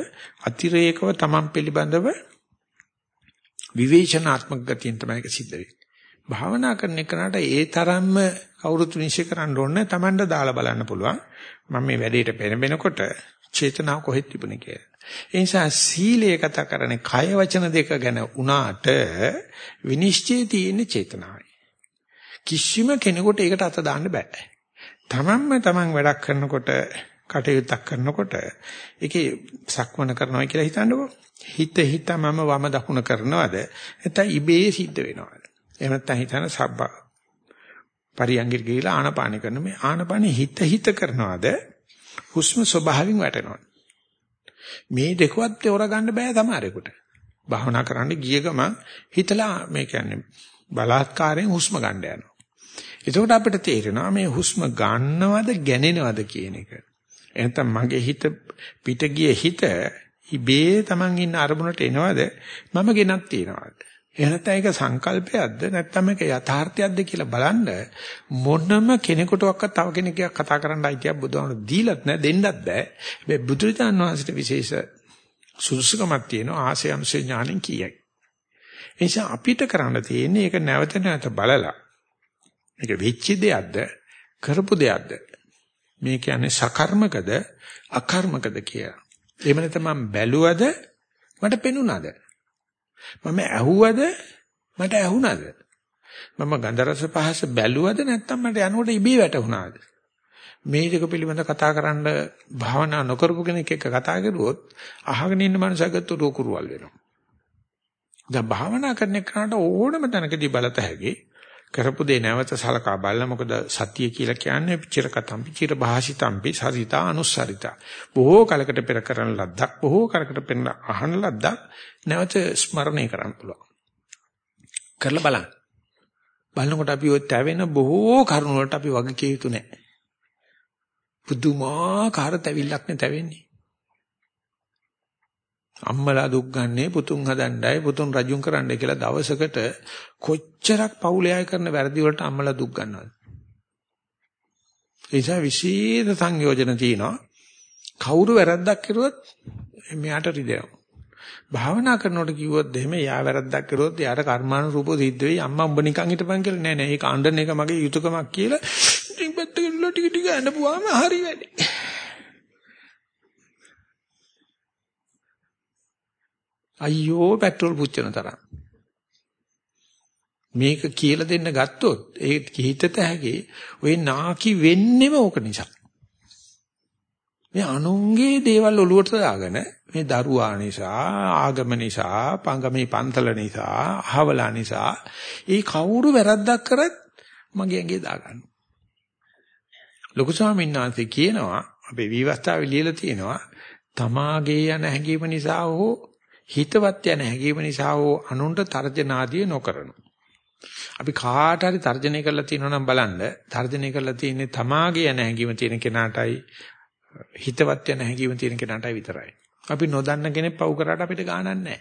අතිරේකව Taman පිළිබඳව විවේචනාත්මක ගතියෙන් තමයි ඒක සිද්ධ වෙන්නේ. භාවනා කරන එකනට ඒ තරම්ම කවුරුත් නිශ්චය කරන්න ඕනේ Tamanට දාලා බලන්න පුළුවන්. මම මේ වැඩේට පෙරඹෙනකොට චේතනාව කොහෙද තිබුණේ කියලා. ඒ නිසා සීලය කතා කරන්නේ කය වචන දෙක ගැන උනාට විනිශ්චය තියෙන්නේ චේතනාවයි. කිසිම කෙනෙකුට ඒකට අත දාන්න බෑ. තමන්ම තමන් වැඩක් කරනකොට කටයුත්තක් කරනකොට ඒකේ සක්මන කරනවා කියලා හිතන්නකෝ. හිත හිත මම වම දකුණ කරනවද නැත්නම් ඉබේ සිද්ධ වෙනවද? එහෙම නැත්නම් හිතන සබ්බ පරියංගිර ගිහිලා ආනපාන කරන මේ ආනපානෙ හිත හිත කරනවද? හුස්ම ස්වභාවයෙන් වැටෙනවද? මේ දෙකවත් තෝරගන්න බෑ තමයිරෙකුට. භාවනා කරන්න ගිය ගම හිතලා මේ කියන්නේ බලාත්කාරයෙන් හුස්ම ගන්න යනවා. එතකොට අපිට තේරෙනවා මේ හුස්ම ගන්නවද ගැනෙනවද කියන එක. එහෙනම් මගේ හිත පිට ගිය හිත ඉබේ Taman ඉන්න අරමුණට එනවද මම ගෙනත් තියනවාද එහෙනම් ඒක සංකල්පයක්ද? නැත්නම් ඒක යථාර්ථයක්ද කියලා බලන්න මොනම කෙනෙකුටවත් තව කෙනෙක්ගේ කතා කරන්න අයිතියක් බුදුහාමුදුරු දීලත් නැහැ දෙන්නත් බෑ. මේ බුදුරජාණන් වහන්සේට විශේෂ සුසුකමක් තියෙනවා ආශය අනුසය ඥාණයෙන් කියයි. ඒ නිසා අපිට කරන්න තියෙන්නේ ඒක නැවත නැවත බලලා. මේක වෙච්ච දෙයක්ද? කරපු දෙයක්ද? මේ කියන්නේ සකර්මකද අකර්මකද කියලා. එහෙම නැත්නම් මම බැලුවද මට පෙනුනද? මම ඇහුවද මට ඇහුණද? මම ගන්ධ රස පහස බැලුවද නැත්නම් මට යනකොට ඉබේ වැටුණාද? මේ දෙක පිළිබඳ කතා කරන්න භාවනා නොකරපු කෙනෙක් එක්ක කතා කරුවොත් අහගෙන ඉන්න මනුස්සයෙකුට රෝකුරුවල් වෙනවා. දැන් භාවනා කරන එකට ඕනම තැනකදී බලත හැකි කරපු දේ නැවත සලකා බලලා මොකද සතිය කියලා කියන්නේ? චිරකතම්පි චිර භාසිතම්පි සරිතා අනුස්සරිතා. බොහෝ කලකට පෙර කරන ලද්දක් බොහෝ කලකට පෙර අහන ලද්දක් නැවත ස්මරණය කරන්න පුළුවන්. කරලා බලන්න. බලනකොට අපි ඔය තැවෙන බොහෝ කරුණු වලට අපි වග කිය යුතු නැහැ. පුදුමාකාර තැවිල්ලක් නේ තැවෙන්නේ. අම්මලා දුක් ගන්නේ පුතුන් හදන්නයි පුතුන් රජුන් කරන්නයි කියලා දවසකට කොච්චරක් පවුලේ අය කරන වැරදි වලට අම්මලා දුක් ගන්නවද? ඒ නිසා විශේෂ සංයෝජන තියෙනවා. කවුරු වැරද්දක් කරුවොත් මෙයාට රිදෙනවා. භාවනා කරනකොට කිව්වොත් එහෙම යා වැරද්දක් කරුවොත් යාට කර්මානුරූපව සිද්ධ වෙයි. අම්මා උඹ නිකන් හිටපන් කියලා නෑ නෑ ඒක අඬන එක මගේ යුතුයකමක් කියලා ඉතින් පැත්තකට ටික ටික අඬපුවාම හරි වැඩි. අයියෝ පෙට්‍රල් පුච්චන තරම්. මේක කියලා දෙන්න ගත්තොත් ඒ හිතට හැකි ඔය නාකි වෙන්නෙම ඕක නිසා. මේ අනුන්ගේ දේවල් ඔලුවට දාගෙන මේ දරුවා නිසා ආගම නිසා පංගමේ පන්තල නිසා අහවලා නිසා ඒ කවුරු වැරද්දක් කරත් මගේ ඇඟේ දාගන්න. ලොකු ස්වාමීන් වහන්සේ කියනවා අපේ විවස්ථාවේ ලියලා තියෙනවා තමාගේ යන හැඟීම නිසා හෝ හිතවත් යන හැඟීම නිසා හෝ අනුන්ට තර්ජනාදිය නොකරනු. අපි කාට හරි තර්ජනය කරලා තියෙනවා නම් බලන්න තර්ජනය කරලා තියෙන්නේ තමාගේ යන හැඟීම තියෙන කෙනාටයි හිතවත් යන හැඟීම තියෙන කෙනාටයි විතරයි. අපි නොදන්න කෙනෙක් පව් කරාට අපිට ගානක් නැහැ.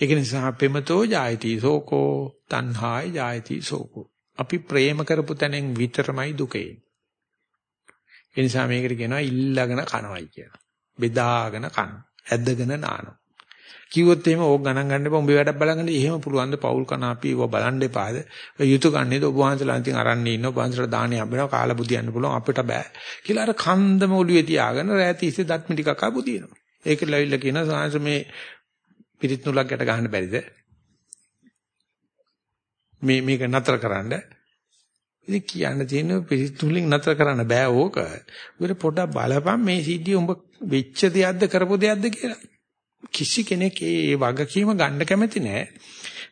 ඒක නිසා පෙමතෝ ජායති සෝකෝ තණ්හාය ජායති සෝකෝ. අපි ප්‍රේම කරපු තැනෙන් විතරමයි දුකේ. ඒ නිසා මේකට කියනවා ඉල්ලගෙන කනවයි කියලා. බෙදාගෙන කන. ඇදගෙන නානවා. කිව්වොත් එහෙම ඕක ගණන් ගන්න එපා. උඹේ වැඩක් බලන්න. එහෙම පුළුවන් ද පෞල් කන අපි ඒව බලන්න එපාද? යුතු කන්නේද ඔබ වහන්සේලා අන්තිම අරන්නේ ඉන්න ඔබ වහන්සේලා දාහනේ හම්බෙනවා. කාලා බුදියන්න පුළුවන්. අපිට බෑ. කියලා අර කන්දම ඔළුවේ තියාගෙන රැති ඉස්සේ දත් මිටි කකා බුදිනවා. ඒක ලැවිල්ල කියන සාංශ මේ පිරිත් නුලක් ගැට ගන්න බැරිද? මේ මේක නතර කරන්න. ඉතින් කියන්න තියෙන පිරිත් නුලින් නතර කරන්න බෑ ඕක උඹට පොඩක් බලපන් මේ සිද්ධිය උඹ වෙච්ච දෙයක්ද කරපු දෙයක්ද කියලා කිසි කෙනෙක් ඒ වගකීම ගන්න කැමති නෑ.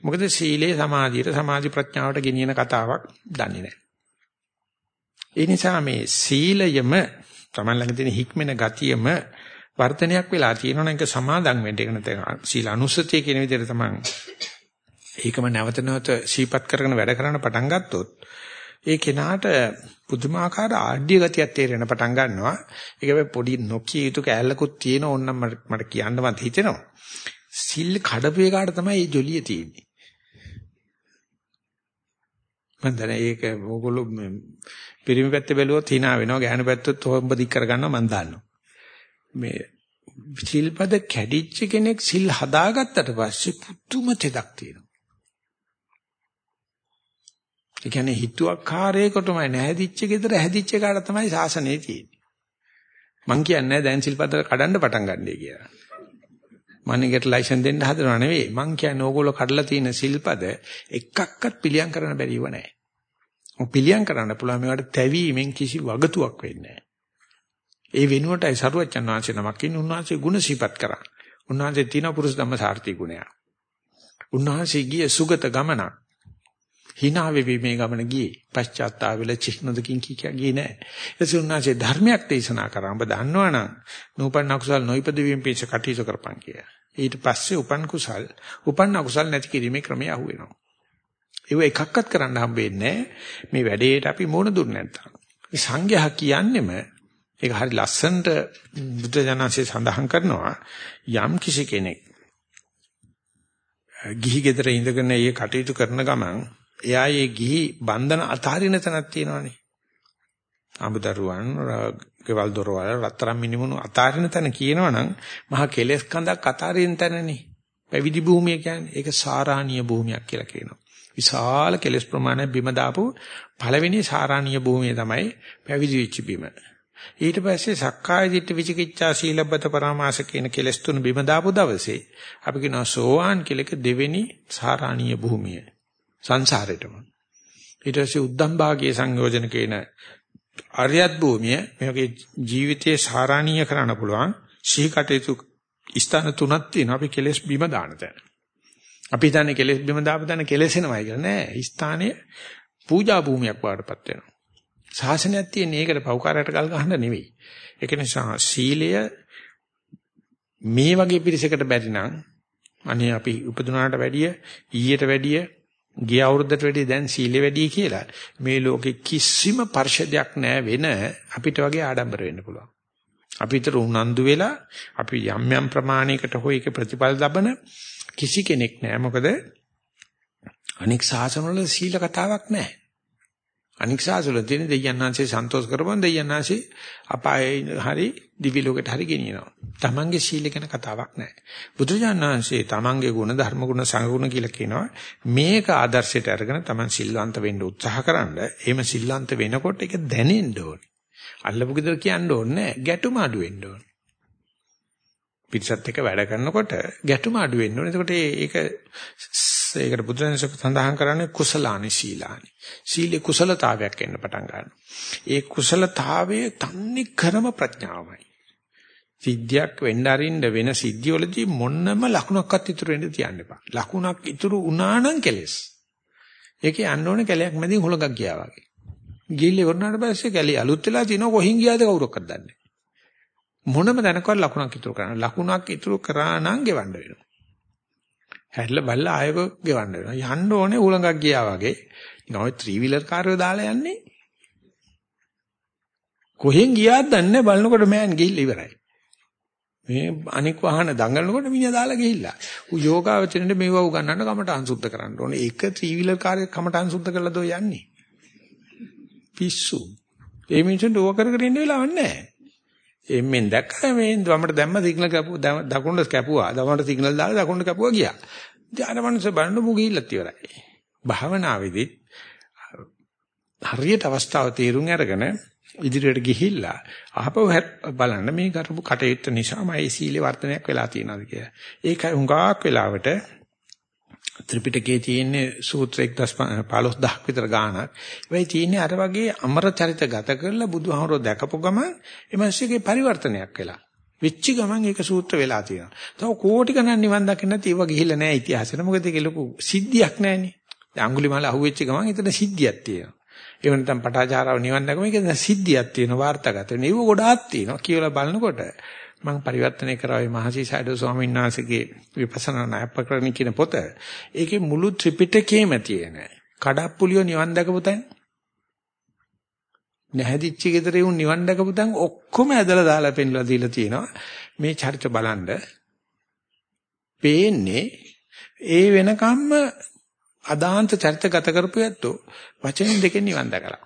මොකද සීලේ සමාධියට සමාධි ප්‍රඥාවට ගෙනියන කතාවක් දන්නේ නෑ. ඒ නිසා මේ සීලයම Taman ළඟ තියෙන හික්මෙන ගතියම වර්ධනයක් වෙලා තියෙනවා නම් ඒක සමාදන් වෙන්න ඒක නැත්නම් සීල අනුස්සතිය කියන විදිහට තමයි ඒකම නැවත නැවත සීපත් කරගෙන වැඩ කරන්න පටන් ගත්තොත් ඒ කෙනාට පුදුමාකාර ආඩ්‍ය ගතියක් තේරෙන පටන් ගන්නවා. ඒක පොඩි නොකිය යුතු කෑල්ලකුත් තියෙන ඕනනම් මට කියන්න මත හිතෙනවා. සිල් කඩපු එකාට තමයි මේ ජොලිය තියෙන්නේ. මම දැන ඒක ඕගොල්ලෝ පිරිමි පැත්තේ බැලුවොත් hina වෙනවා. ගෑනු පැත්තත් හොම්බ දික් කරගන්නවා මම දන්නවා. මේ සිල්පද කැඩිච්ච කෙනෙක් සිල් හදාගත්තට පස්සේ පුදුම තෙදක් තියෙනවා. ඒ කියන්නේ හිතුවක්කාරයකටමයි නැහැදිච්ච ගෙදර හැදිච්ච කාට තමයි සාසනේ තියෙන්නේ. මං කියන්නේ දැන් සිල්පද කඩන්න පටන් ගන්නයි කියලා. මන්නේකට ලයිසන් දෙන්න හදනව නෙවෙයි. මං කියන්නේ ඕගොල්ලෝ කඩලා තියෙන සිල්පද එකක්වත් පිළියම් කරන්න බැරිව නැහැ. ඔය පිළියම් කරන්න පුළුවන් මේවට තැවීමෙන් කිසි වගතුවක් වෙන්නේ ඒ වෙනුවටයි සරුවච්චන් වහන්සේ නමක් ඉන්නේ උන්වහන්සේ ගුණ සිපත් කරා. උන්වහන්සේ තින පුරුෂ ධම්ම සාර්ථි ගුණය. උන්වහන්සේ ගිය සුගත ගමනක්. Hina වෙවි මේ ගමන ගියේ. පශ්චාත්තාප වෙල චිහ්නදකින් කිය ගියේ නෑ. එසේ උන්වහන්සේ ධර්මයක් දේශනා කරා. ඔබ දන්නවනම් නූපන් අකුසල් නොයිපද වීම පිණිස කටයුතු කරපන් කියලා. ඊට පස්සේ උපන් කුසල් උපන් අකුසල් නැති කිරීමේ ක්‍රමය අහුවෙනවා. ඒව එකක්වත් කරන්න හම්බෙන්නේ මේ වැඩේට අපි මොන දුන්නේ නැත්තම්. මේ සංඝයා කියන්නෙම ඒක හරි ලස්සනට බුද්ධ ජනන්සේ සඳහන් කරනවා යම් කිසි කෙනෙක් ගිහි ගෙදර ඉඳගෙන ඒ කටයුතු කරන ගමන් එයා ඒ ගිහි බන්ධන අතහරින තැනක් තියෙනවානේ. අඹදරුවන්, ගෙවල් දොරවල්, රත්තරන් මිනිමුණු අතහරින තැන කියනවනම් මහා කෙලෙස් කඳක් අතහරින තැනනේ. පැවිදි භූමිය කියන්නේ ඒක සාරාණීය භූමියක් කියලා කියනවා. විශාල කෙලෙස් ප්‍රමාණයක් බිම දාපු පළවෙනි සාරාණීය භූමිය තමයි පැවිදි වෙච්ච බිම. ඊට පස්සේ සක්කාය දිට්ඨි විචිකිච්ඡා සීලබ්බත පරාමාස කියන කෙලෙස් තුන බිම දාපු දවසේ අපි කියනවා සෝවාන් කෙලක දෙවෙනි සාරාණීය භූමිය. සංසාරෙටම. ඊට පස්සේ උද්දම් භාගයේ සංයෝජන කියන අරියත් භූමිය මේකේ ජීවිතයේ සාරාණීය කරන්න පුළුවන් සිහි කටයුතු ස්ථාන තුනක් තියෙනවා අපි කෙලෙස් බිම දාන තැන. අපි හිතන්නේ කෙලෙස් බිම දාපු තැන කෙලෙසෙනවයි කියලා නෑ. ස්ථානයේ පූජා භූමියක් වඩපත් වෙනවා. ශාසනයක් තියෙන්නේ ඒකට පෞකාරයට ගල් ගහන්න නෙවෙයි. ඒක නිසා සීලය මේ වගේ පිරිසකට බැරි නම් අනේ අපි උපදුනාට වැඩිය ඊයට වැඩිය ගිය අවුරුද්දට වැඩිය දැන් සීලෙ වැඩි කියලා මේ ලෝකේ කිසිම පරිශදයක් නැහැ වෙන අපිට වගේ ආඩම්බර වෙන්න පුළුවන්. අපිට උනන්දු වෙලා අපි යම් යම් ප්‍රමාණයකට හෝ ඒක ප්‍රතිඵල ලබන කිසි කෙනෙක් නැහැ. මොකද අනික් සාසනවල සීල කතාවක් නැහැ. අනික් සාසවල තියෙන දෙයයන්ාංශේ සන්තෝෂ කරපන් දෙයයන්ාංශේ අපායේ හරි දිවි ලෝකෙට හරි ගෙනියනවා. තමන්ගේ සීල ගැන කතාවක් නැහැ. බුදුජානනාංශේ තමන්ගේ ගුණ ධර්ම ගුණ සංගුණ කියලා කියනවා. මේක ආදර්ශයට අරගෙන තමන් සිල්වන්ත වෙන්න උත්සාහ කරන්න. එහෙම සිල්වන්ත වෙනකොට ඒක දැනෙන්න ඕනේ. අල්ලපු ගෙදර කියන්න ඕනේ නැහැ. ගැටුම අඩු වෙන්න ඕනේ. පිටසත් එක්ක වැඩ කරනකොට ගැටුම අඩු වෙන්න ඕනේ. එතකොට ඒක ඒකට බුදුරජාණන් සඳහන් කරන්නේ කුසලානි සීලානි. සීලේ කුසලතාවයක් එන්න පටන් ගන්නවා. ඒ කුසලතාවයේ තන්නේ කරම ප්‍රඥාවයි. සිද්ධියක් වෙන්න අරින්න වෙන සිද්ධිවලදී මොන්නම ලකුණක්වත් ඉතුරු වෙන්න තියන්න එපා. ලකුණක් ඉතුරු වුණා නම් කෙලස්. ඒකේ යන්න ඕනේ කැලයක් මැදින් හුලඟක් ගියා වගේ. ගිහිල්ල ඉවරනාට පස්සේ කැලිය අලුත් වෙලා තිනව කොහින් ගියාද කවුරක්වත් දන්නේ මොනම දැනකවත් ලකුණක් ඉතුරු කරන්න. ලකුණක් ඉතුරු කරා නම් ගෙවන්න වෙනවා. හැරිලා බල්ලා ආයෙක ගෙවන්න වෙනවා. යන්න ඕනේ උලඟක් ගියා වගේ. නිකන් ඔය ත්‍රී වීලර් කාර්යය දාලා යන්නේ. කොහෙන් ගියාද දන්නේ බලනකොට මෑන් ගිහිල්ලා ඉවරයි. මේ අනික් වාහන දඟලනකොට මිනිහා දාලා ගිහිල්ලා. ඌ යෝගාවචරෙන්ට මේව උගන්නන්න කමට අංශුද්ධ කරන්න ඕනේ. ඒක ත්‍රී වීලර් කාර්යයක් කමට අංශුද්ධ කරලා දෝ යන්නේ. පිස්සු. ඒ මිනිස්සුන්ට ඕක කර කර ඉන්න වෙලාවක් නැහැ. එම්ෙන් දැක්කම මේ වමට දැම්ම සිග්නල් කැපුවා දකුණට කැපුවා. දකුණට සිග්නල් දාලා දකුණට කැපුවා ගියා. ඉතින් අර මනුස්ස බලන්න මු ගිහිල්ලත් ඉවරයි. භාවනාවේදී හරියට අවස්ථාව තේරුම් අරගෙන ඉදිරියට ගිහිල්ලා ආපහු බලන්න මේ කරපු කටයුත්ත නිසාම ඒ සීලේ වර්ධනයක් වෙලා තියෙනවාද කියලා. ඒකයි හුඟක් වෙලාවට ත්‍රිපිටකයේ තියෙන සූත්‍ර 15000ක් විතර ගාණක්. ඒවයි තියෙන්නේ අර වගේ අමර චරිත ගත කරලා බුදුහාමරෝ දැකපු ගමන් එමස්සිගේ පරිවර්තනයක් වෙලා. වෙච්ච ගමන් ඒක සූත්‍ර වෙලා තියෙනවා. තව කෝටි ගණන් නිවන් දකින්න නැති ඒවා ගිහිල්ලා නැහැ ඉතිහාසෙට. මොකද ඒක ලොකු සිද්ධියක් නැහැනේ. දැන් අඟුලිමාල අහුවෙච්ච ගමන් එතන සිද්ධියක් තියෙනවා. ඒ වෙනතම් පටාචාරාව නිවන් දැකම ඒක සිද්ධියක් තියෙනවා වාර්තාගත වෙන. ඒව ගොඩාක් තියෙනවා. කියලා බලනකොට මම පරිවර්තනය කරාවේ මහසි සයිඩෝ ස්වාමීන් වහන්සේගේ විපස්සනා නායපකරණ කියන පොත. ඒකේ මුළු ත්‍රිපිටකයේම තියෙන කඩප්පුලියෝ නිවන් දැකපු තැන නැහැදිච්ච ගෙදර යුන් නිවන් දැකපු තැන් ඔක්කොම ඇදලා දාලා පෙන්ලා දීලා තියෙනවා. මේ චරිත බලන්න පේන්නේ ඒ වෙනකම්ම අදාන්ත චරිත ගත කරපු ඇත්තෝ වචන දෙකෙන් නිවන් දැකලා.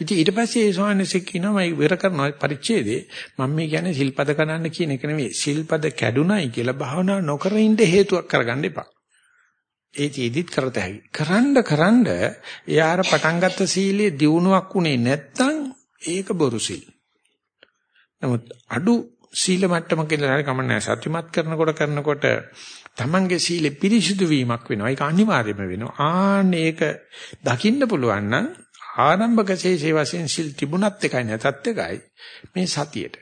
ඉතින් ඊට පස්සේ ඒ ස්වාමීන් කියනවා මම ඉවර කරන පරිච්ඡේදේ මම මේ කියන්නේ සිල්පද කරන්න කියන එක නෙවෙයි සිල්පද කැඩුනයි කියලා භාවනා නොකර ඉන්න හේතුවක් කරගන්න එපා. ඒ චීදිත් කරත හැකි. කරන්න කරන්න එයාර පටන් ගත්ත සීලයේ දියුණුවක් උනේ නැත්තම් ඒක බොරු සීල. නමුත් අඩු සීල මට්ටමක ඉඳලා හරි කමන්නේ සත්‍යමත් කරනකොට කරනකොට තමන්ගේ සීලෙ පිරිසිදු වීමක් වෙනවා. ඒක අනිවාර්යම වෙනවා. ආන්න ඒක දකින්න පුළුවන් නම් ආරම්භක ශේෂේ වශයෙන් සිල් තිබුණත් එකයි නැතත් එකයි මේ සතියට.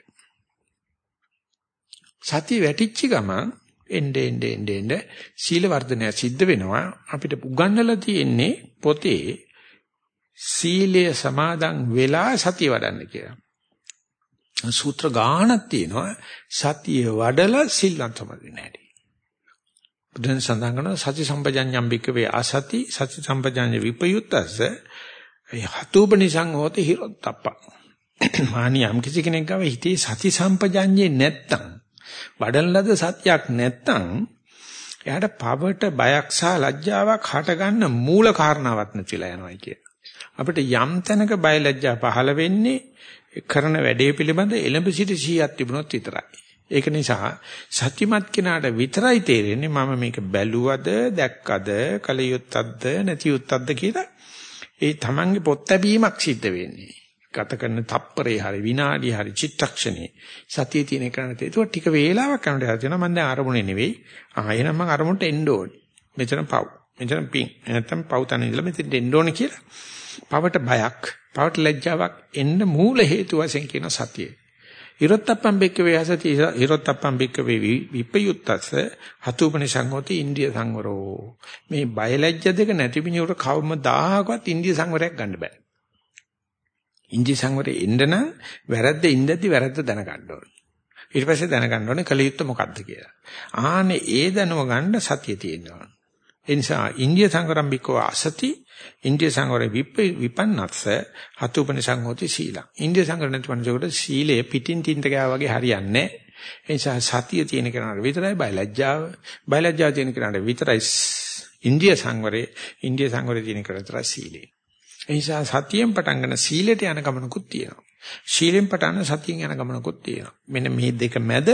සතිය වැටිච්ච ගමන් එnde ende ende ende සීල වර්ධනය සිද්ධ වෙනවා. අපිට උගන්වලා තියෙන්නේ පොතේ සීලය සමාදන් වෙලා සතිය වඩන්න කියලා. සූත්‍ර ගානක් තියෙනවා සතිය වඩලා සිල්ලන් සමාදින්න හැටි. බුදුන් සඳහන් කරනවා සති සම්පජඤ්ඤම් බික්කවේ ආසති සති සම්පජඤ්ඤ විපයුත්තස හතුපනිසං හෝති හිරොත්තප්ප මානි යම් කිසි කෙනෙක් ගාව හිතේ සති සම්පජඤ්ඤේ නැත්තම් වඩන ලද සත්‍යක් නැත්තම් එයාට පවට බයක් සහ ලැජ්ජාවක් හටගන්න මූල කාරණාවක් නැතිලා යනවා කිය. අපිට යම් තැනක බය ලැජ්ජා පහළ වෙන්නේ කරන වැඩේ පිළිබඳ එළඹ සිට සිහියක් තිබුණොත් විතරයි. ඒක නිසා සත්‍යමත් කෙනාට විතරයි තේරෙන්නේ මම මේක බැලුවද දැක්කද කලියුත්තක්ද නැතියුත්තක්ද කියලා ඒ තමන්ගේ පොත් ලැබීමක් සිද්ධ වෙන්නේ. ගත කරන තප්පරේ හරි විනාඩි හරි චිත්තක්ෂණේ සතිය තියෙන කරන්නේ ඒක ටික වේලාවක් යනකොට හරියනවා මම දැන් අරමුණේ නෙවෙයි. ආ එහෙනම් මම අරමුණට එන්න ඕනේ. මෙතන පව්. මෙතන පිං. නැත්තම් පව් තන ඉඳලා මෙතෙන් එන්න ඕනේ කියලා. පවට බයක් පවට ලැජ්ජාවක් එන්න මූල හේතු වශයෙන් කියන සතියේ. ඉරොත්තප්පම් බික්කවේ හසති ඉරොත්තප්පම් බික්කවේ විපයුත්තස හතුපනි සංගෝති ඉන්ද්‍රිය සංවරෝ මේ බයලජ්‍ය දෙක නැති මිනිහට කවමදාහකවත් ඉන්ද්‍රිය සංවරයක් ගන්න බෑ. ඉන්ද්‍රිය සංවරේ එන්න නම් වැරද්ද ඉඳද්දි වැරද්ද දැනගන්න ඕනේ. ඊට පස්සේ දැනගන්න ඕනේ කලියුත්ත මොකද්ද කියලා. ආනේ ඒ දැනුව ගන්න සතිය තියෙනවා. ඒ නිසා ඉන්ද්‍රිය සංවරම් බික්කව අසති ඉන්ද්‍රිය සංවරේ විපන්නත්ස හතුපනි සංහෝති සීල. ඉන්ද්‍රිය සංවර නැති මනසකට සීලය පිටින් තින්ට ගෑ වගේ හරියන්නේ ඒ නිසා සතිය තියෙන කෙනාට විතරයි බයලජ්ජාව. බයලජ්ජාව තියෙන කෙනාට විතරයි ඉන්ද්‍රිය සංවරේ. ඉන්ද්‍රිය සංවරේ තියෙන කෙනාට විතරයි සීලය. ඒ නිසා සතියෙන් පටන් ගන්න සීලයට යන ගමනකුත් තියෙනවා. ශීලෙන් පටන් සතියෙන් යන ගමනකුත් තියෙනවා. මෙන්න මේ දෙක මැද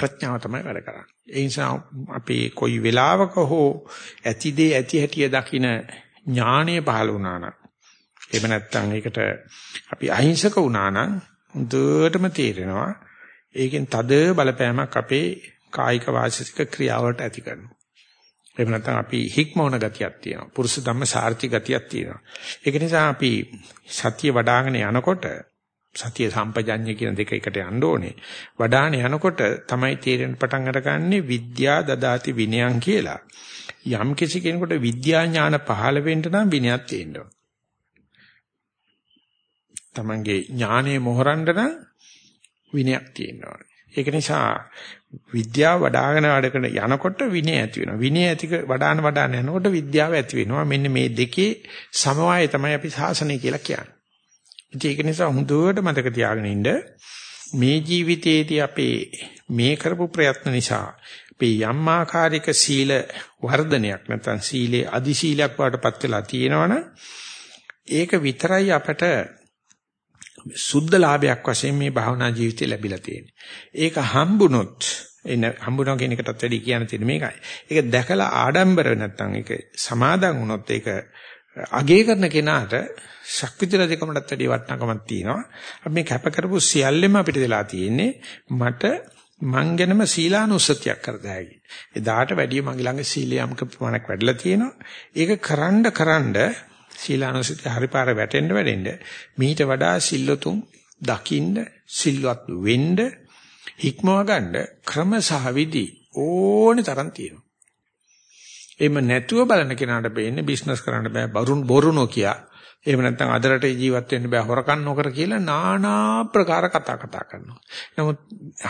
ප්‍රඥාව තමයි වැඩ කරන්නේ. ඒ නිසා අපි කොයි වෙලාවක හෝ ඇතිදේ ඇති හැටිය දකින ඥාණය පහළ වුණා නම් එහෙම නැත්නම් ඒකට අපි අහිංසක වුණා නම් හොඳටම තේරෙනවා ඒකෙන් තද බලපෑමක් අපේ කායික වාචික ක්‍රියාවලට ඇති කරනවා. එහෙම නැත්නම් අපි හික්මවන ගතියක් තියෙනවා. පුරුෂ ධම්ම සාර්ථි ගතියක් තියෙනවා. ඒක නිසා අපි සතිය වඩ아가න යනකොට සතිය සම්පජඤ්ඤය කියන දෙක එකට යන්න ඕනේ. වඩාන යනකොට තමයි තේරෙන පටන් අරගන්නේ විද්‍යා දදාති විනයං කියලා. යම් කිසි කෙනෙකුට විද්‍යා ඥාන පහළ වෙන්න නම් විනයක් තියෙන්න ඕන. තමන්ගේ ඥානය මොහරන්න නම් විනයක් තියෙන්න ඕන. ඒක නිසා විද්‍යාව වඩ아가න වැඩකන යනකොට විනය ඇති වෙනවා. විනය ඇතික වඩාන වඩාන යනකොට විද්‍යාව ඇති වෙනවා. මෙන්න මේ දෙකේ සමவாயය තමයි අපි සාසනය කියලා කියන්නේ. ඉතින් ඒක නිසා හොඳට මතක තියාගෙන ඉන්න මේ ජීවිතයේදී අපේ මේ කරපු ප්‍රයත්න නිසා අපේ යම් ආකාරයක සීල වර්ධනයක් නැත්නම් සීලේ අදි සීලයක් වඩටපත් වෙලා තියෙනවනේ ඒක විතරයි අපට සුද්ධ ලාභයක් වශයෙන් මේ භාවනා ජීවිතේ ලැබිලා තියෙන්නේ. ඒක හම්බුනොත් එන හම්බුනවා කියන එකටත් වැඩි කියන්න තියෙන්නේ මේකයි. ඒක දැකලා ආඩම්බර නැත්නම් ඒක සමාදන් වුණොත් ඒක අගේ කරන කෙනාට ශක්විතල දෙකමටත් වැඩි වටිනාකමක් තියෙනවා. අපි මේ කැප කරපු සියල්ලම අපිට වෙලා තියෙන්නේ මට මං ගැනම සීලානුස්සතියක් කරදැයි. එදාට වැඩි මගේ ළඟ සීලියම්ක ප්‍රමාණයක් වැඩිලා තියෙනවා. ඒක කරන්න කරන්න සීලානුස්සතිය හරිපාර වැටෙන්න වැටෙන්න මීට වඩා සිල්ලතුන් දකින්න සිල්වත් වෙන්න හික්මව ගන්න ක්‍රම සහ විදි ඕනේ තරම් තියෙනවා. එහෙම නැතුව බලන කෙනාට බෑනේ බිස්නස් කරන්න බෑ බරුන් බොරු නොකිය. එහෙම නැත්නම් අදරට ජීවත් වෙන්න බෑ හොරකම් නොකර කියලා নানা ප්‍රකාර කතා කතා කරනවා. නමුත්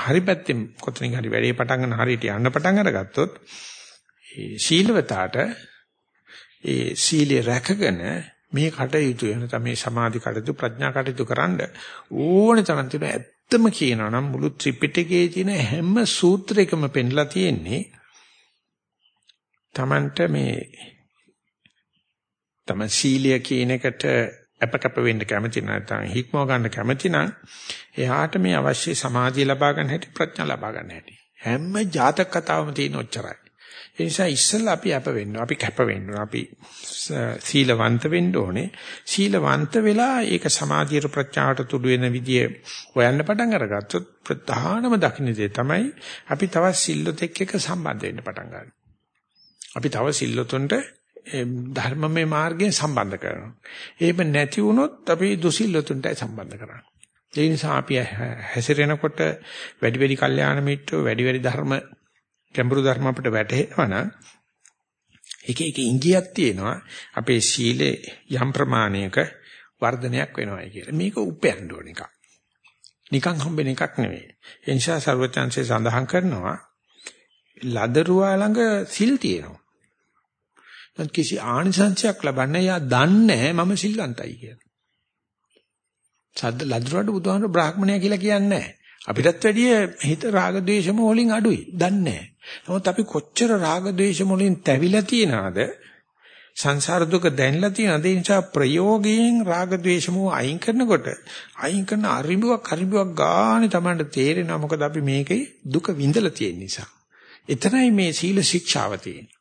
හරි පැත්තෙන් කොතනින් හරි වැඩේ පටන් ගන්න හරියට යන්න පටන් අරගත්තොත් ඒ සීලවතාට ඒ සීලය රැකගෙන මේ කටයුතු එනතම මේ සමාධි කටයුතු ප්‍රඥා කටයුතු කරන්න ඕනේ තරම් තියෙන ඇත්තම කියනවා නම් මුළු ත්‍රිපිටකයේ තියෙන හැම සූත්‍රයකම පෙන්ලා තියෙන්නේ Tamanට මේ තම සීලය කියන එකට අපකප වෙන්න කැමති නැත්නම් හික්මව ගන්න කැමති නම් එයාට මේ අවශ්‍ය සමාධිය ලබා ගන්න හැටි ප්‍රඥා ලබා ගන්න හැටි. හැම ජාතක කතාවම තියෙන ඔච්චරයි. ඒ නිසා ඉස්සෙල්ලා අපි අප වෙන්න අපි කැප වෙන්න අපි සීලවන්ත වෙන්න ඕනේ. සීලවන්ත වෙලා ඒක සමාධියට ප්‍රඥාවට තුඩු වෙන විදිය හොයන්න පටන් අරගත්තොත් ප්‍රධානම දකින්න දේ තමයි අපි තවත් සිල්ලොත් එක්ක සම්බන්ධ වෙන්න පටන් ගන්නවා. අපි තව සිල්ලොතුන්ට ධර්මමය මාර්ගයෙන් සම්බන්ධ කරනවා. එහෙම නැති වුණොත් අපි දුසිල්ලොතුන්ටයි සම්බන්ධ කරන්නේ. ඒ නිසා අපි හැසිරෙනකොට වැඩි වැඩි කල්යාණ මිත්‍රෝ වැඩි වැඩි ධර්ම ගැඹුරු ධර්ම අපිට වැටහෙනවා නම් එක එක ඉංගියක් තියෙනවා අපේ සීලේ යම් ප්‍රමාණයක වර්ධනයක් වෙනවායි කියලා. මේක උපයන්න ඕන එකක්. නිකන් හම්බෙන එකක් නෙවෙයි. ඒ නිසා ਸਰවචන්සේ සඳහන් කරනවා ලදරුවා ළඟ සිල් තියෙනවා. නමුත් කිසි ආනිසංශයක් ලබන්නේ යා දන්නේ මම සිල්වන්තයි කියලා. සද්ද ලද්රුවට බුදුහාමර බ්‍රාහ්මණය කියලා කියන්නේ නැහැ. අපිටත් වැඩිය හිත රාග ద్వේෂ මොලින් අඩුයි. දන්නේ නැහැ. නමුත් අපි කොච්චර රාග ద్వේෂ මොලින් තැවිලා තියනවද? සංසාර දුක දැනලා තියෙන දේ නිසා ප්‍රයෝගයෙන් රාග ద్వේෂමෝ අයින් කරනකොට අයින් කරන අරිඹුවක් අරිඹුවක් ගානේ Tamanට තේරෙනවා මොකද අපි මේකේ දුක විඳලා තියෙන නිසා. එතනයි මේ සීල ශික්ෂාව තියෙන්නේ.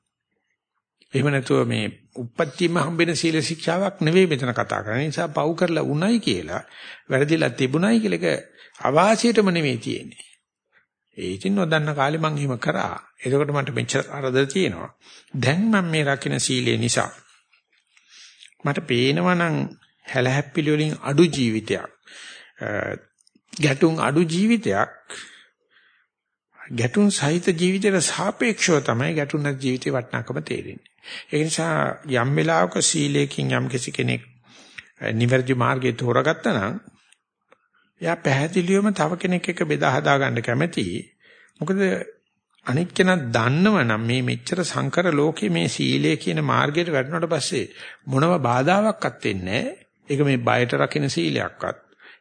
එහෙම නැතුව මේ උප්පත්තියම හම්බෙන සීල ශික්ෂාවක් නෙවෙයි මෙතන කතා කරන්නේ. නිසා පව් කරලා උණයි කියලා වැරදිලා තිබුණයි කියලා ඒක අවාසියටම නෙවෙයි තියෙන්නේ. ඒ ඉතින් නොදන්න කාලේ මම එහෙම කරා. එතකොට මට මෙච්චර අරද තියෙනවා. දැන් මම මේ රකින්න සීලය නිසා මට පේනවා නම් හැලහැප්පිලි වලින් අඩු ජීවිතයක්. ගැටුම් අඩු ජීවිතයක් ගැටුම් සහිත ජීවිතයට සාපේක්ෂව තමයි ගැටුම් නැති ජීවිතේ වටිනාකම තේරෙන්නේ. ඒ නිසා යම් වෙලාවක සීලයෙන් යම් කිසි කෙනෙක් නිවැරදි මාර්ගයේ තෝරගත්තා නම් එයා පැහැදිලිවම තව කෙනෙක් එක්ක බෙදා හදා ගන්න කැමතියි. මොකද අනික් කෙනා දන්නවනම් මේ මෙච්චර සංකර ලෝකේ මේ සීලය කියන මාර්ගයට වැටුණාට පස්සේ මොනව බාධාවක්වත් වෙන්නේ ඒක මේ බයට රකින්න සීලයක්වත්.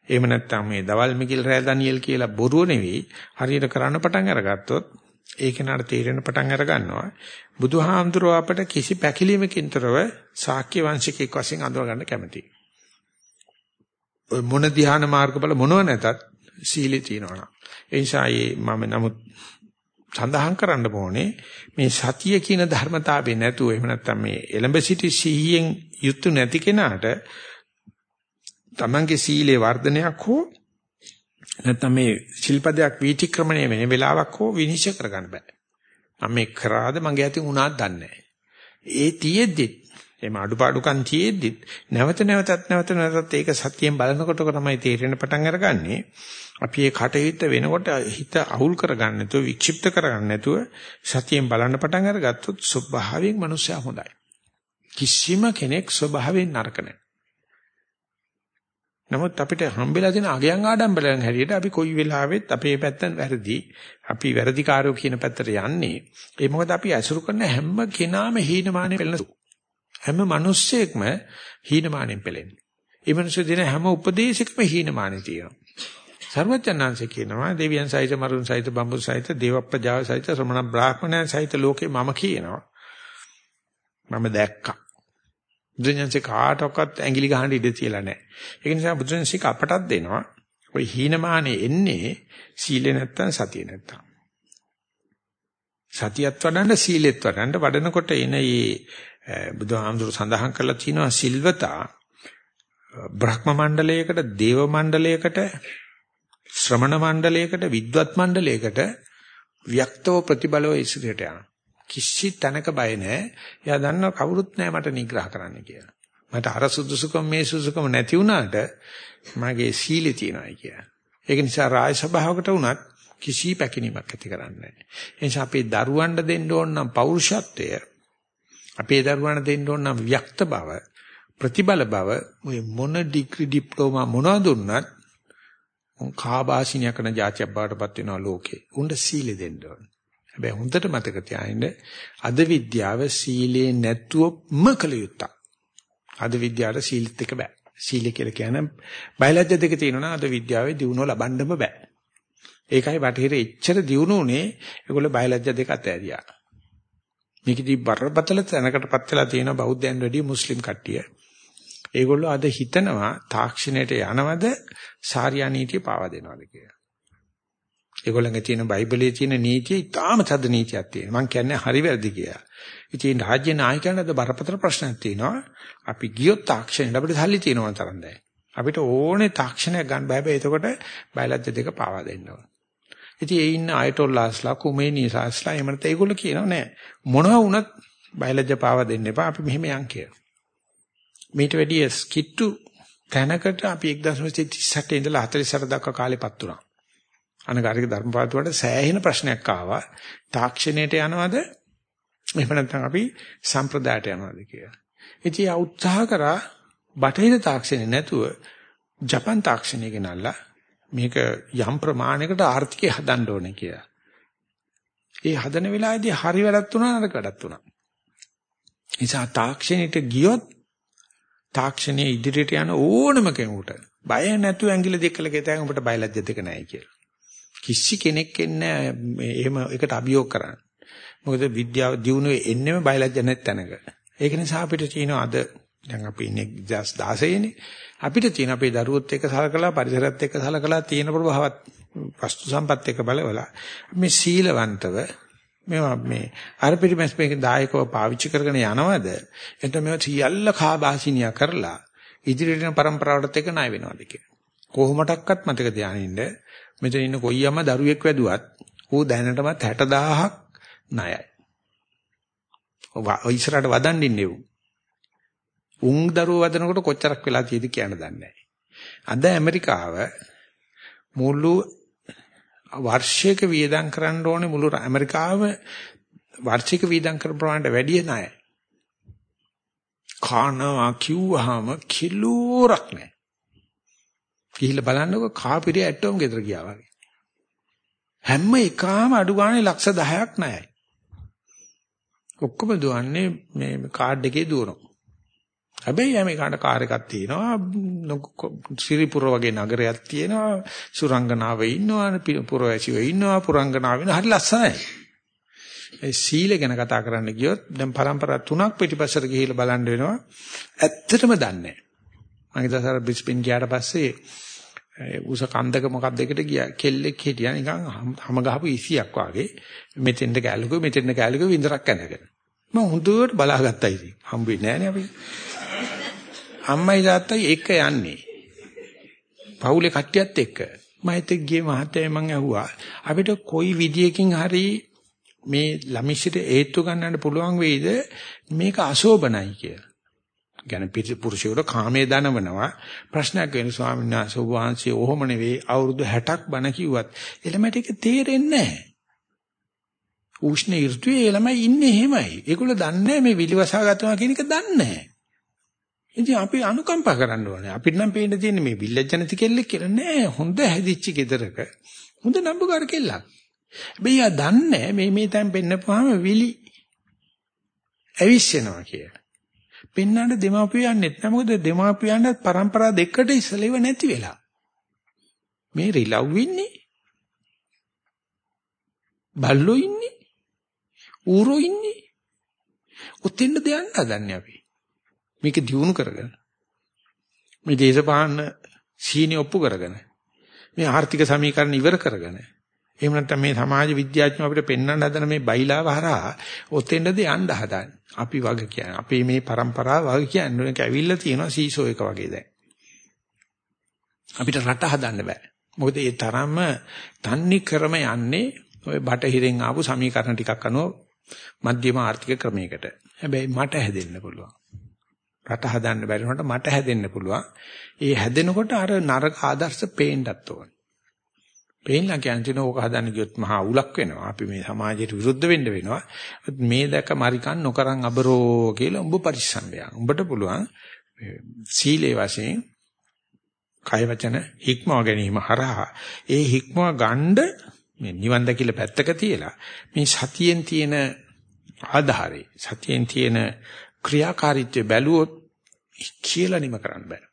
එහෙම නැත්නම් මේ දවල් මිකිල් රෑ ඩැනියෙල් කියලා බොරුව නෙවෙයි හරියට කරන්න පටන් අරගත්තොත් ඒ කෙනාට තීරණ පටන් අර ගන්නවා. බුදුහාමුදුරුව අපට කිසි පැකිලීමකින්තරව ශාක්‍ය වංශිකෙක් වශයෙන් අඳුර ගන්න කැමතියි. මොන ධ්‍යාන මාර්ගඵල මොනව නැතත් සීලේ තියෙනවා. ඒ නිසා මම නමුත් සඳහන් කරන්න ඕනේ මේ සතිය කියන ධර්මතාවේ නැතුව එහෙම නැත්නම් මේ එලඹ සිටි සිහියෙන් යුතු නැති කෙනාට තමන්ගේ සීලේ වර්ධනයක් හෝ නැත්නම් මේ ශිල්පදයක් වීතික්‍රමණය වෙන වෙලාවක් හෝ විනිශ්චය කරගන්න බෑ. මම මේ කරාද මගේ අතින් උනාද දන්නේ ඒ තියෙද්දි එම අඩුපාඩුකම් තියෙද්දි නැවත නැවතත් නැවත නැවතත් ඒක සතියෙන් බලනකොට තමයි තේරෙන පටන් අරගන්නේ. අපි මේ කටහිට වෙනකොට හිත අහුල් කරගන්න නැතුව වික්ෂිප්ත කරගන්න නැතුව සතියෙන් බලන්න පටන් අරගත්තොත් ස්වභාවයෙන් මනුස්සයා හොඳයි. කිසිම කෙනෙක් ස්වභාවයෙන් නරක නැහැ. නමුත් අපිට හම්බෙලා තියෙන අගයන් ආඩම්බරයන් හැටියට අපි කොයි වෙලාවෙත් අපේ පැත්තෙන් වැරදි අපි වැරදිකාරයෝ කියන පැත්තට යන්නේ. ඒ මොකද අපි අසුරු කරන හැම කෙනාම හීනමානෙ පෙළෙන හැම මිනිස්සෙක්ම හීනමානෙන් පෙළෙන්නේ. ඒ මිනිස්සු දෙන හැම උපදේශයකම හීනමානෙ තියෙනවා. සර්වඥාන්සේ කියනවා දෙවියන් සහිත මරුන් සහිත බඹුන් සහිත දේව ප්‍රජාව සහිත ශ්‍රමණ බ්‍රාහ්මණයන් සහිත ලෝකේ මම කියනවා. මම දැක්කා. බුදුන්සේ කාටවත් ඇඟිලි ගහන්න ඉඩ තියලා නැහැ. ඒ නිසා බුදුන්සේ අපටත් දෙනවා. ওই හීනමානේ එන්නේ සීලේ නැත්තම් සතිය නැත්තම්. සතියත් වඩන්න සීලෙත් වඩන්න වඩනකොට එන මේ බුදුහාමුදුරු සඳහන් කරලා තිනවා සිල්වතා බ්‍රහ්ම මණ්ඩලයකට දේව මණ්ඩලයකට ශ්‍රමණ මණ්ඩලයකට විද්වත් මණ්ඩලයකට ව්‍යක්තව ප්‍රතිබලව ඉස්සරහට යනවා. කිසි තැනක බය නැහැ. එයා දන්නවා කවුරුත් නැහැ මට නිග්‍රහ කරන්න කියලා. මට අර සුදුසුකම් මේ සුදුසුකම් නැති වුණාට මගේ සීලේ තියෙනවායි කියලා. ඒක නිසා රාජ සභාවකට වුණත් කිසි පැකිනීමක් ඇති කරන්නේ නැහැ. ඒ නිසා අපේ දරුවන්ට දෙන්න ඕන නම් පෞරුෂත්වය අපේ දරුවන්ට දෙන්න ඕන නම් වික්ත බව ප්‍රතිබල බව ඔය මොන ඩිග්‍රී ඩිප්ලෝමා මොනවද දුන්නත් උන් කාබාසිනිය කරන જાතියක් බවට පත් වෙනවා ලෝකේ. උන්ට සීලෙ දෙන්න ඕන. හැබැයි හොඳට මතක තියාගන්න අද විද්‍යාව සීලේ නැතුවම කළ යුත්තක්. අද විද්‍යාවට සීලෙත් එක බෑ. සීලය කියලා කියන්නේ බයලජ්‍ය දෙක තියෙනවා අද විද්‍යාවේ දියුණුව ලබන්නම බෑ. ඒකයි බටහිර එච්චර දියුණුනේ ඒගොල්ලෝ බයලජ්‍ය දෙක අතෑරියා. මේකදී බරපතල තැනකටපත් වෙලා තියෙන බෞද්ධයන් වැඩි මුස්ලිම් කට්ටිය. ඒගොල්ලෝ අද හිතනවා තාක්ෂණයට යනවද සාරියා නීතිය පාවා දෙනවද කියලා. ඒගොල්ලන්ගේ තියෙන බයිබලයේ තියෙන නීතිය ඉතාම තද නීතියක් තියෙනවා. මම කියන්නේ හරි වැරදි කියලා. ඉතින් රාජ්‍ය නායකයන්ට බරපතල ප්‍රශ්නයක් තියෙනවා. අපි ගියොත් තාක්ෂණයට අපිට සල්ලි තියෙනවා තරම් දැයි. අපිට ඕනේ තාක්ෂණයක් ගන්න බෑ බෑ. එතකොට බයලජ්‍ය දෙක පාවා දෙන්න ඕන. ඉතින් ඒ ඉන්න අයතොල්ලාස්ලා කුමේනී සාස්ලා එමණත ඒගොල්ලෝ කියනවා නෑ මොනවා වුණත් බයලජ්‍ය පාවා දෙන්න එපා. අපි මෙහෙම යන් කියලා. මේට වැඩිය ස්කිට්ටු තැනකට අපි 1938 ඉඳලා 48 දක්වා කාලෙපත් වුණා. අනගාരിക ධර්මපාලතුන්ට සෑහෙන ප්‍රශ්නයක් ආවා. තාක්ෂණයට යනවද? එහෙම නැත්නම් අපි සම්ප්‍රදායට යනවද කියලා. ඉතින් ආ උත්සාහ කරා බටහිර තාක්ෂණය නැතුව ජපන් තාක්ෂණය ගෙනල්ලා මේක යම් ප්‍රමාණයකට ආර්ථිකය හදන්න ඕනේ කියලා. ඒ හදන වෙලාවේදී හරි වැඩක් තුනක් නරක වැඩක් තුනක්. නිසා තාක්ෂණයට ගියොත් තාක්ෂණයේ ඉදිරියට යන ඕනම කෙනෙකුට බය නැතුව ඇඟිලි දෙකල ගෙතයන් ඔබට බයලජ්‍ය දෙක නැහැ කියලා. කිසි කෙනෙක් එන්නේ එහෙම එකට අභියෝග කරන්න. මොකද විද්‍යාව දියුණුවේ එන්නෙම බයලජ්‍ය නැත් තැනක. ඒක නිසා අපිට තියෙනවා අද දැන් අපි ඉන්නේ 2016 නේ. අපිට තියෙන අපේ දරුවොත් එක්ක සලකලා පරිසරත් එක්ක සලකලා තියෙන ප්‍රභාවත් වස්තු සම්පත් එක්ක බලවලා මේ සීලවන්තව මේවා මේ අර පිටිමැස් මේක දායකව පාවිච්චි කරගෙන යනවද එතකොට මේවා සියල්ල කාබාසිනියා කරලා ඉදිරියට යන પરම්පරාවට එක්ක ණය වෙනවද කියලා කොහොමඩක්වත් මතක තියානින්න මෙතන ඉන්න කොයියම්ම දරුවෙක් වැදුවත් ඌ දැනටමත් 60000ක් ණයයි. ඔය ඉස්සරහට වදන් ඉන්නේ ඌ. උන් දරුවෝ වදනකොට කොච්චරක් වෙලා තියෙද කියන්න දන්නේ අද ඇමරිකාව මුළු වර්ෂයක වියදම් කරන්න ඕනේ මුළු ඇමරිකාව වාර්ෂික වියදම් කරන ප්‍රමාණයට වැඩිය ණයයි. කනවා කිව්වහම කිලෝරක් නැහැ. ගිහිල්ලා බලන්නකො කාපිරිය ඇටෝම් ගෙදර ගියා වගේ. හැම එකම අඩු ගානේ ලක්ෂ 10ක් ණයයි. ඔක්කොම දුවන්නේ මේ කාඩ් එකේ දුවනවා. හැබැයි යම එකට කාර් එකක් තියෙනවා සිරිපුර වගේ නගරයක් තියෙනවා සුරංගනාව ඉන්නවා පුරවැසියෝ ඉන්නවා පුරංගනාව ඉන්නවා හරි ලස්සනයි ඒ සීල ගැන කතා කරන්න ගියොත් දැන් પરම්පරා තුනක් පිටිපස්සට ගිහිල්ලා බලන්න වෙනවා ඇත්තටම දන්නේ නැහැ මම ඉතසාර බ්‍රිස්බේන් ගියාට පස්සේ උස කන්දක මොකක්ද එකට ගියා. කෙල්ලෙක් හිටියා. නිකන් හැම ගහපු ඉසියක් වාගේ. මෙතෙන්ට කැලුකෝ මෙතෙන්ට කැලුකෝ වින්දරක් ඇඳගෙන. මම හොඳට බලාගත්තා ඉතින්. හම්බෙන්නේ නැහනේ අපි. අම්මයි තාත්තයි එක යන්නේ. පවුලේ කට්ටියත් එක්ක. මම හිතේ ගියේ මහත්තයයි මං ඇහුවා. අපිට කොයි විදියකින් හරි මේ ළමිෂිට හේතු ගන්නන්න පුළුවන් වෙයිද? මේක අශෝභනයි කියලා. ගැන පුරුෂයෙකුට කාමයේ දනවනවා ප්‍රශ්නයක් වෙන ස්වාමීන් වහන්සේ වහන්සේ ඔහොම නෙවෙයි අවුරුදු 60ක් බණ කිව්වත් එළමට ඒක තේරෙන්නේ නැහැ. උෂ්ණ ඍතුවේ ළමයි ඉන්නේ එහෙමයි. ඒගොල්ලෝ දන්නේ මේ විලිවසා ගන්නවා කියන එක දන්නේ නැහැ. ඉතින් අපි අනුකම්පා කරන්න ඕනේ. අපිට නම් පේන්න තියෙන්නේ මේ විල්ලජ් ජනති කෙල්ලෙක් කියලා නෑ. හොඳ හැදිච්ච ගෙදරක හොඳ නම්බුකාර කෙල්ලක්. හැබැයි ආ දන්නේ මේ මේ තැන් පෙන්නපුවාම විලි ඇවිස්සෙනවා කියලා. පෙන්නන්න දෙමාපියන්නෙත් නෑ. මොකද දෙමාපියන්ට પરම්පරා දෙකකට ඉස්සෙල්ලව නැති වෙලා. මේ රිලව් ඉන්නේ. බල්ලෝ ඉන්නේ. ඌරෝ ඉන්නේ. උතින්ද දෙයන්න හදන්නේ අපි. මේක දියුණු කරගෙන. මේ දේශපාලන සීනි ඔප්පු කරගෙන. මේ ආර්ථික සමීකරණ ඉවර කරගෙන. එහෙම නැත්නම් මේ සමාජ විද්‍යාඥයෝ අපිට පෙන්වන්න හදන මේ බයිලාව හරහා ඔතෙන්ද යන්න හදන්නේ. අපි වග කියන්නේ. අපේ මේ પરම්පරාව වග කියන්නේ ඒක ඇවිල්ලා තියෙනවා සීසෝ එක වගේ දැන්. අපිට රට හදන්න බෑ. මොකද ඒ තරම්ම තන්නේ ක්‍රම යන්නේ ඔය බටහිරෙන් ආපු සමීකරණ ටිකක් අනුව මධ්‍යම ආර්ථික ක්‍රමයකට. හැබැයි මට හැදෙන්න පුළුවන්. රට හදන්න බැරි වුණාට මට හැදෙන්න පුළුවන්. ඒ හැදෙනකොට අර නරක ආදර්ශ පේන්නත් ඕන. පේන්නලා කියන්නේ ඕක හදන්න ගියොත් මහා උලක් වෙනවා. අපි මේ සමාජයට විරුද්ධ වෙන්න වෙනවා. මේ දැක මරිකන් නොකරන් අබරෝ කියලා උඹ පරිස්සම් වෙනවා. උඹට පුළුවන් සීලේ වශයෙන් කය වචන හික්මව ගැනීම හරහා ඒ හික්මව ගන්න මේ නිවන් දැකිල පැත්තක තියලා මේ සතියෙන් තියෙන ආධාරේ සතියෙන් තියෙන ක්‍රියාකාරීත්වය බැලුවොත් කියලා නිම කරන්න බෑ.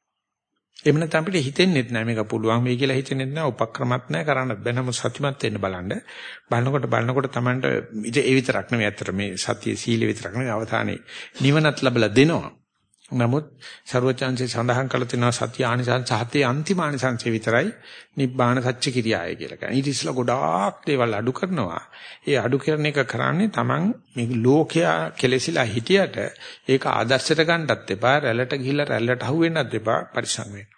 එහෙම නැත්නම් අපිට හිතෙන්නේ නැහැ මේක පුළුවන් වෙයි කියලා හිතෙන්නේ නැහැ උපක්‍රමත් නැහැ කරන්නත් බෑ නමුත් සතිමත් වෙන්න බලන්න බලනකොට බලනකොට Tamanට ඒ විතරක් නෙවෙයි අතර මේ සතිය සීල විතරක් නෙවෙයි අවධානයේ නිවනත් ලැබලා දෙනවා නමුත් ਸਰවචන්සේ සඳහන් කළ තියෙනවා සත්‍ය ආනිසංස සහතේ අන්තිම ආනිසංසය විතරයි නිබ්බාන සත්‍ය කිරියාය කියලා කියන්නේ. ඊට ඉස්සලා ගොඩාක් දේවල් අඩු කරනවා. ඒ අඩු කරන එක කරන්නේ Taman මේ ලෝකයා කෙලෙසිලා හිටියට ඒක ආදර්ශයට ගන්නත් එපා. රැල්ලට ගිහිල්ලා රැල්ලට අහු වෙන්නත් එපා. පරිස්සම් වෙන්න.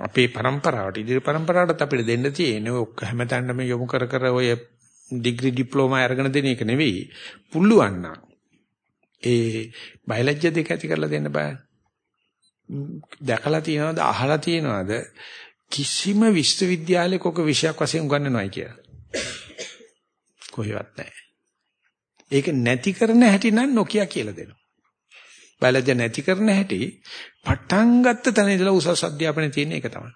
අපේ પરම්පරාවට ඉදිරි પરම්පරාවට අපිට දෙන්න තියෙන ඔය හැමතැනම යොමු කර කර ඔය ඩිග්‍රී ඩිප්ලෝමා අරගෙන දෙන එක නෙවෙයි. පුළුවන් නම් ඒ බයලජ්‍ය දෙක ඇති කරලා දෙන්න බෑ. දැකලා තියෙනවද? අහලා තියෙනවද? කිසිම විශ්වවිද්‍යාලයක ඔක විෂයක් වශයෙන් උගන්වන්නේ කියලා. කොහෙවත් නැහැ. ඒක නැති කරන හැටි නම් නොකිය කියලා දෙනවා. බයලජ්‍ය නැති කරන හැටි පටන් ගත්ත තැන ඉඳලා උසස් අධ්‍යාපනයේ තියෙන එක තමයි.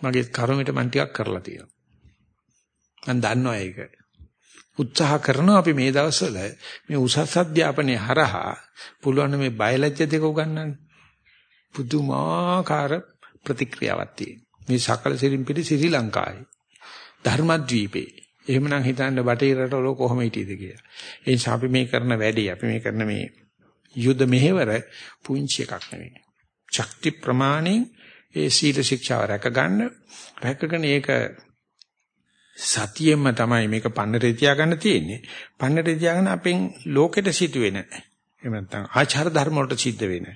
මගේ කර්මයට මම ටිකක් කරලා තියෙනවා. මම දන්නවා ඒක. උත්සාහ කරනවා අපි මේ දවස්වල මේ උසස් අධ්‍යාපනයේ හරහා පුළුවන් මේ බයලජ්‍ය දෙක උගන්වන්න. පුදුමාකාර ප්‍රතික්‍රියාවක් තියෙනවා. මේ සකල සිරිම්පිටි ශ්‍රී ලංකාවේ ධර්මද්වීපේ. එහෙමනම් හිතන්න බටේ රටවල කොහොම හිටියද කියලා. ඒ නිසා අපි මේ කරන වැඩේ අපි මේ කරන මේ යුද මෙහෙවර පුංචි එකක් නෙවෙයි. ශක්ති ප්‍රමාණයෙන් ඒ සීල ශික්ෂාව රැක ගන්න රැකගෙන ඒක සතියෙම තමයි මේක පන්නරේ තියාගන්න තියෙන්නේ. පන්නරේ තියාගෙන අපෙන් ලෝකෙට සිදුවෙන එහෙම නැත්නම් ආචාර ධර්ම වලට සිද්ධ වෙන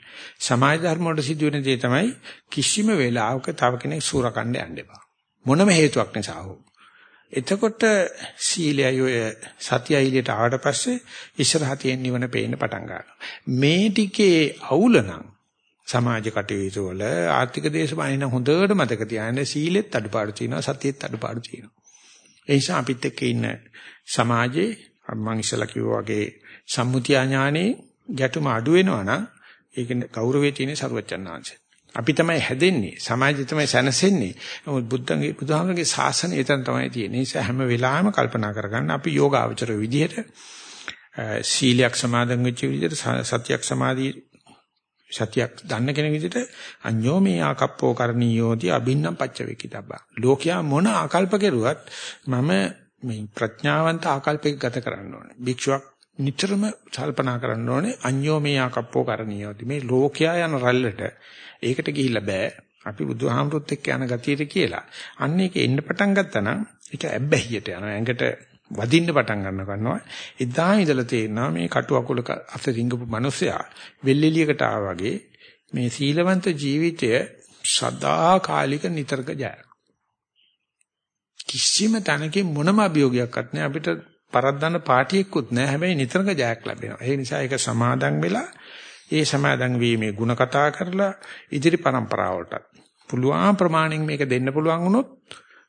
සමාජ ධර්ම වලට සිද්ධ වෙන දේ තමයි කිසිම වෙලාවක තව කෙනෙක් සූරකණ්ඩ යන්න එපා. මොනම හේතුවක් නිසා හෝ. එතකොට සීලයයි ඔය සතියයි එළියට ආවට පස්සේ ඉස්සරහ තියෙන නිවන පේන්න පටන් ගන්නවා. මේ ටිකේ අවුල නම් සමාජ කටයුතු වල ආර්ථික දේශපාලන හොඳට මතක තියාගන්න සීලෙත් අඩුපාඩු තියෙනවා සතියෙත් අඩුපාඩු තියෙනවා. ඒ නිසා අපිත් එක්ක ඉන්න සමාජයේ මම ඉස්සලා කිව්වා වගේ සම්මුතිය ඥානේ ගැටුම අඩු වෙනවා නම් ඒක ගෞරවයේ තියෙන ਸਰවචන්නාංශය. අපි තමයි හැදෙන්නේ සමාජය තමයි සැනසෙන්නේ. නමුත් බුද්ධන්ගේ බුදුහාමගේ ශාසනය එතන තමයි තියෙන්නේ. ඒ නිසා හැම වෙලාවෙම කල්පනා කරගන්න අපි යෝගාවචර විදිහට සීලයක් සමාදන් වෙච්ච විදිහට සත්‍යයක් සමාධි සතියක් දන්න කෙනෙක් විදිහට අඤ්ඤෝ මේ ආකප්පෝ කරණීයෝති අභින්නම් පච්චවේකිතබ්බා. ලෝකයා මොන ආකල්ප කෙරුවත් මම මේ ප්‍රඥාවන්ත ආකල්පයක ගත කරන්න ඕනේ. භික්ෂුවක් නිතරම කල්පනා කරන්න ඕනේ අඤ්ඤෝ මේ ආකප්පෝ කරණීයෝති. මේ ලෝකයා යන රැල්ලට ඒකට ගිහිල්ලා බෑ. අපි බුදුහාමුදුරුත් එක්ක යන ගතියට කියලා. අන්න ඒක එන්න පටන් ගත්තා නම් ඒක ඇබ්බැහියට යනවා. ඇඟට වදින්න පටන් ගන්න ගන්නවා. එදා ඉඳලා තේරෙනවා මේ කටු අකුලක අත රිංගපු මිනිසයා වෙල්ෙලියකට ආවා වගේ මේ සීලවන්ත ජීවිතය සදාකාලික නිතරක ජය. කිසිම තැනකින් මොනම අභියෝගයක්වත් නැහැ අපිට පරද්දන්න පාටියකුත් නැහැ. හැබැයි නිතරම ජයක් ලැබෙනවා. ඒ නිසා ඒක සමාදන් වෙලා ඒ සමාදන් වීමේ ಗುಣ කතා කරලා ඉදිරි પરම්පරාවලට පුළුවන් ප්‍රමාණයෙන් මේක දෙන්න පුළුවන් වුණොත්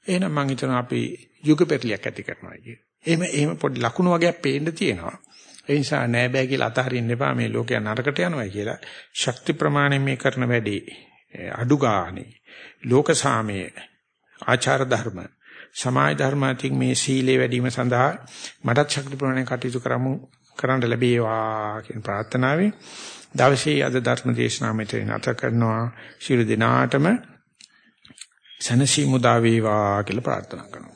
එහෙනම් මම හිතනවා අපි යුග පෙරලියක් ඇති කරනවා කිය. එහෙම එහෙම පොඩි ලකුණු වගේක් පේන්න තියෙනවා. ඒ නිසා නෑ බෑ කියලා අතහරින්න එපා මේ ලෝකයා නරකට යනවා කියලා. ශක්ති ප්‍රමාණයෙන් මේ කරන වැඩේ අඩු ගානේ ලෝක සාමයේ ආචාර ධර්ම සමාජ ධර්ම අතින් මේ සීලේ වැඩිම සඳහා මටත් ශක්ති ප්‍රමාණය කටයුතු කරමු කරන්න ලැබේවා කියන ප්‍රාර්ථනාවෙන් දවසේ අද ධර්ම දේශනාව මෙතන නැත කරනවා. ශිරු දිනාටම සනසි මුදා වේවා කියලා ප්‍රාර්ථනා කරනවා.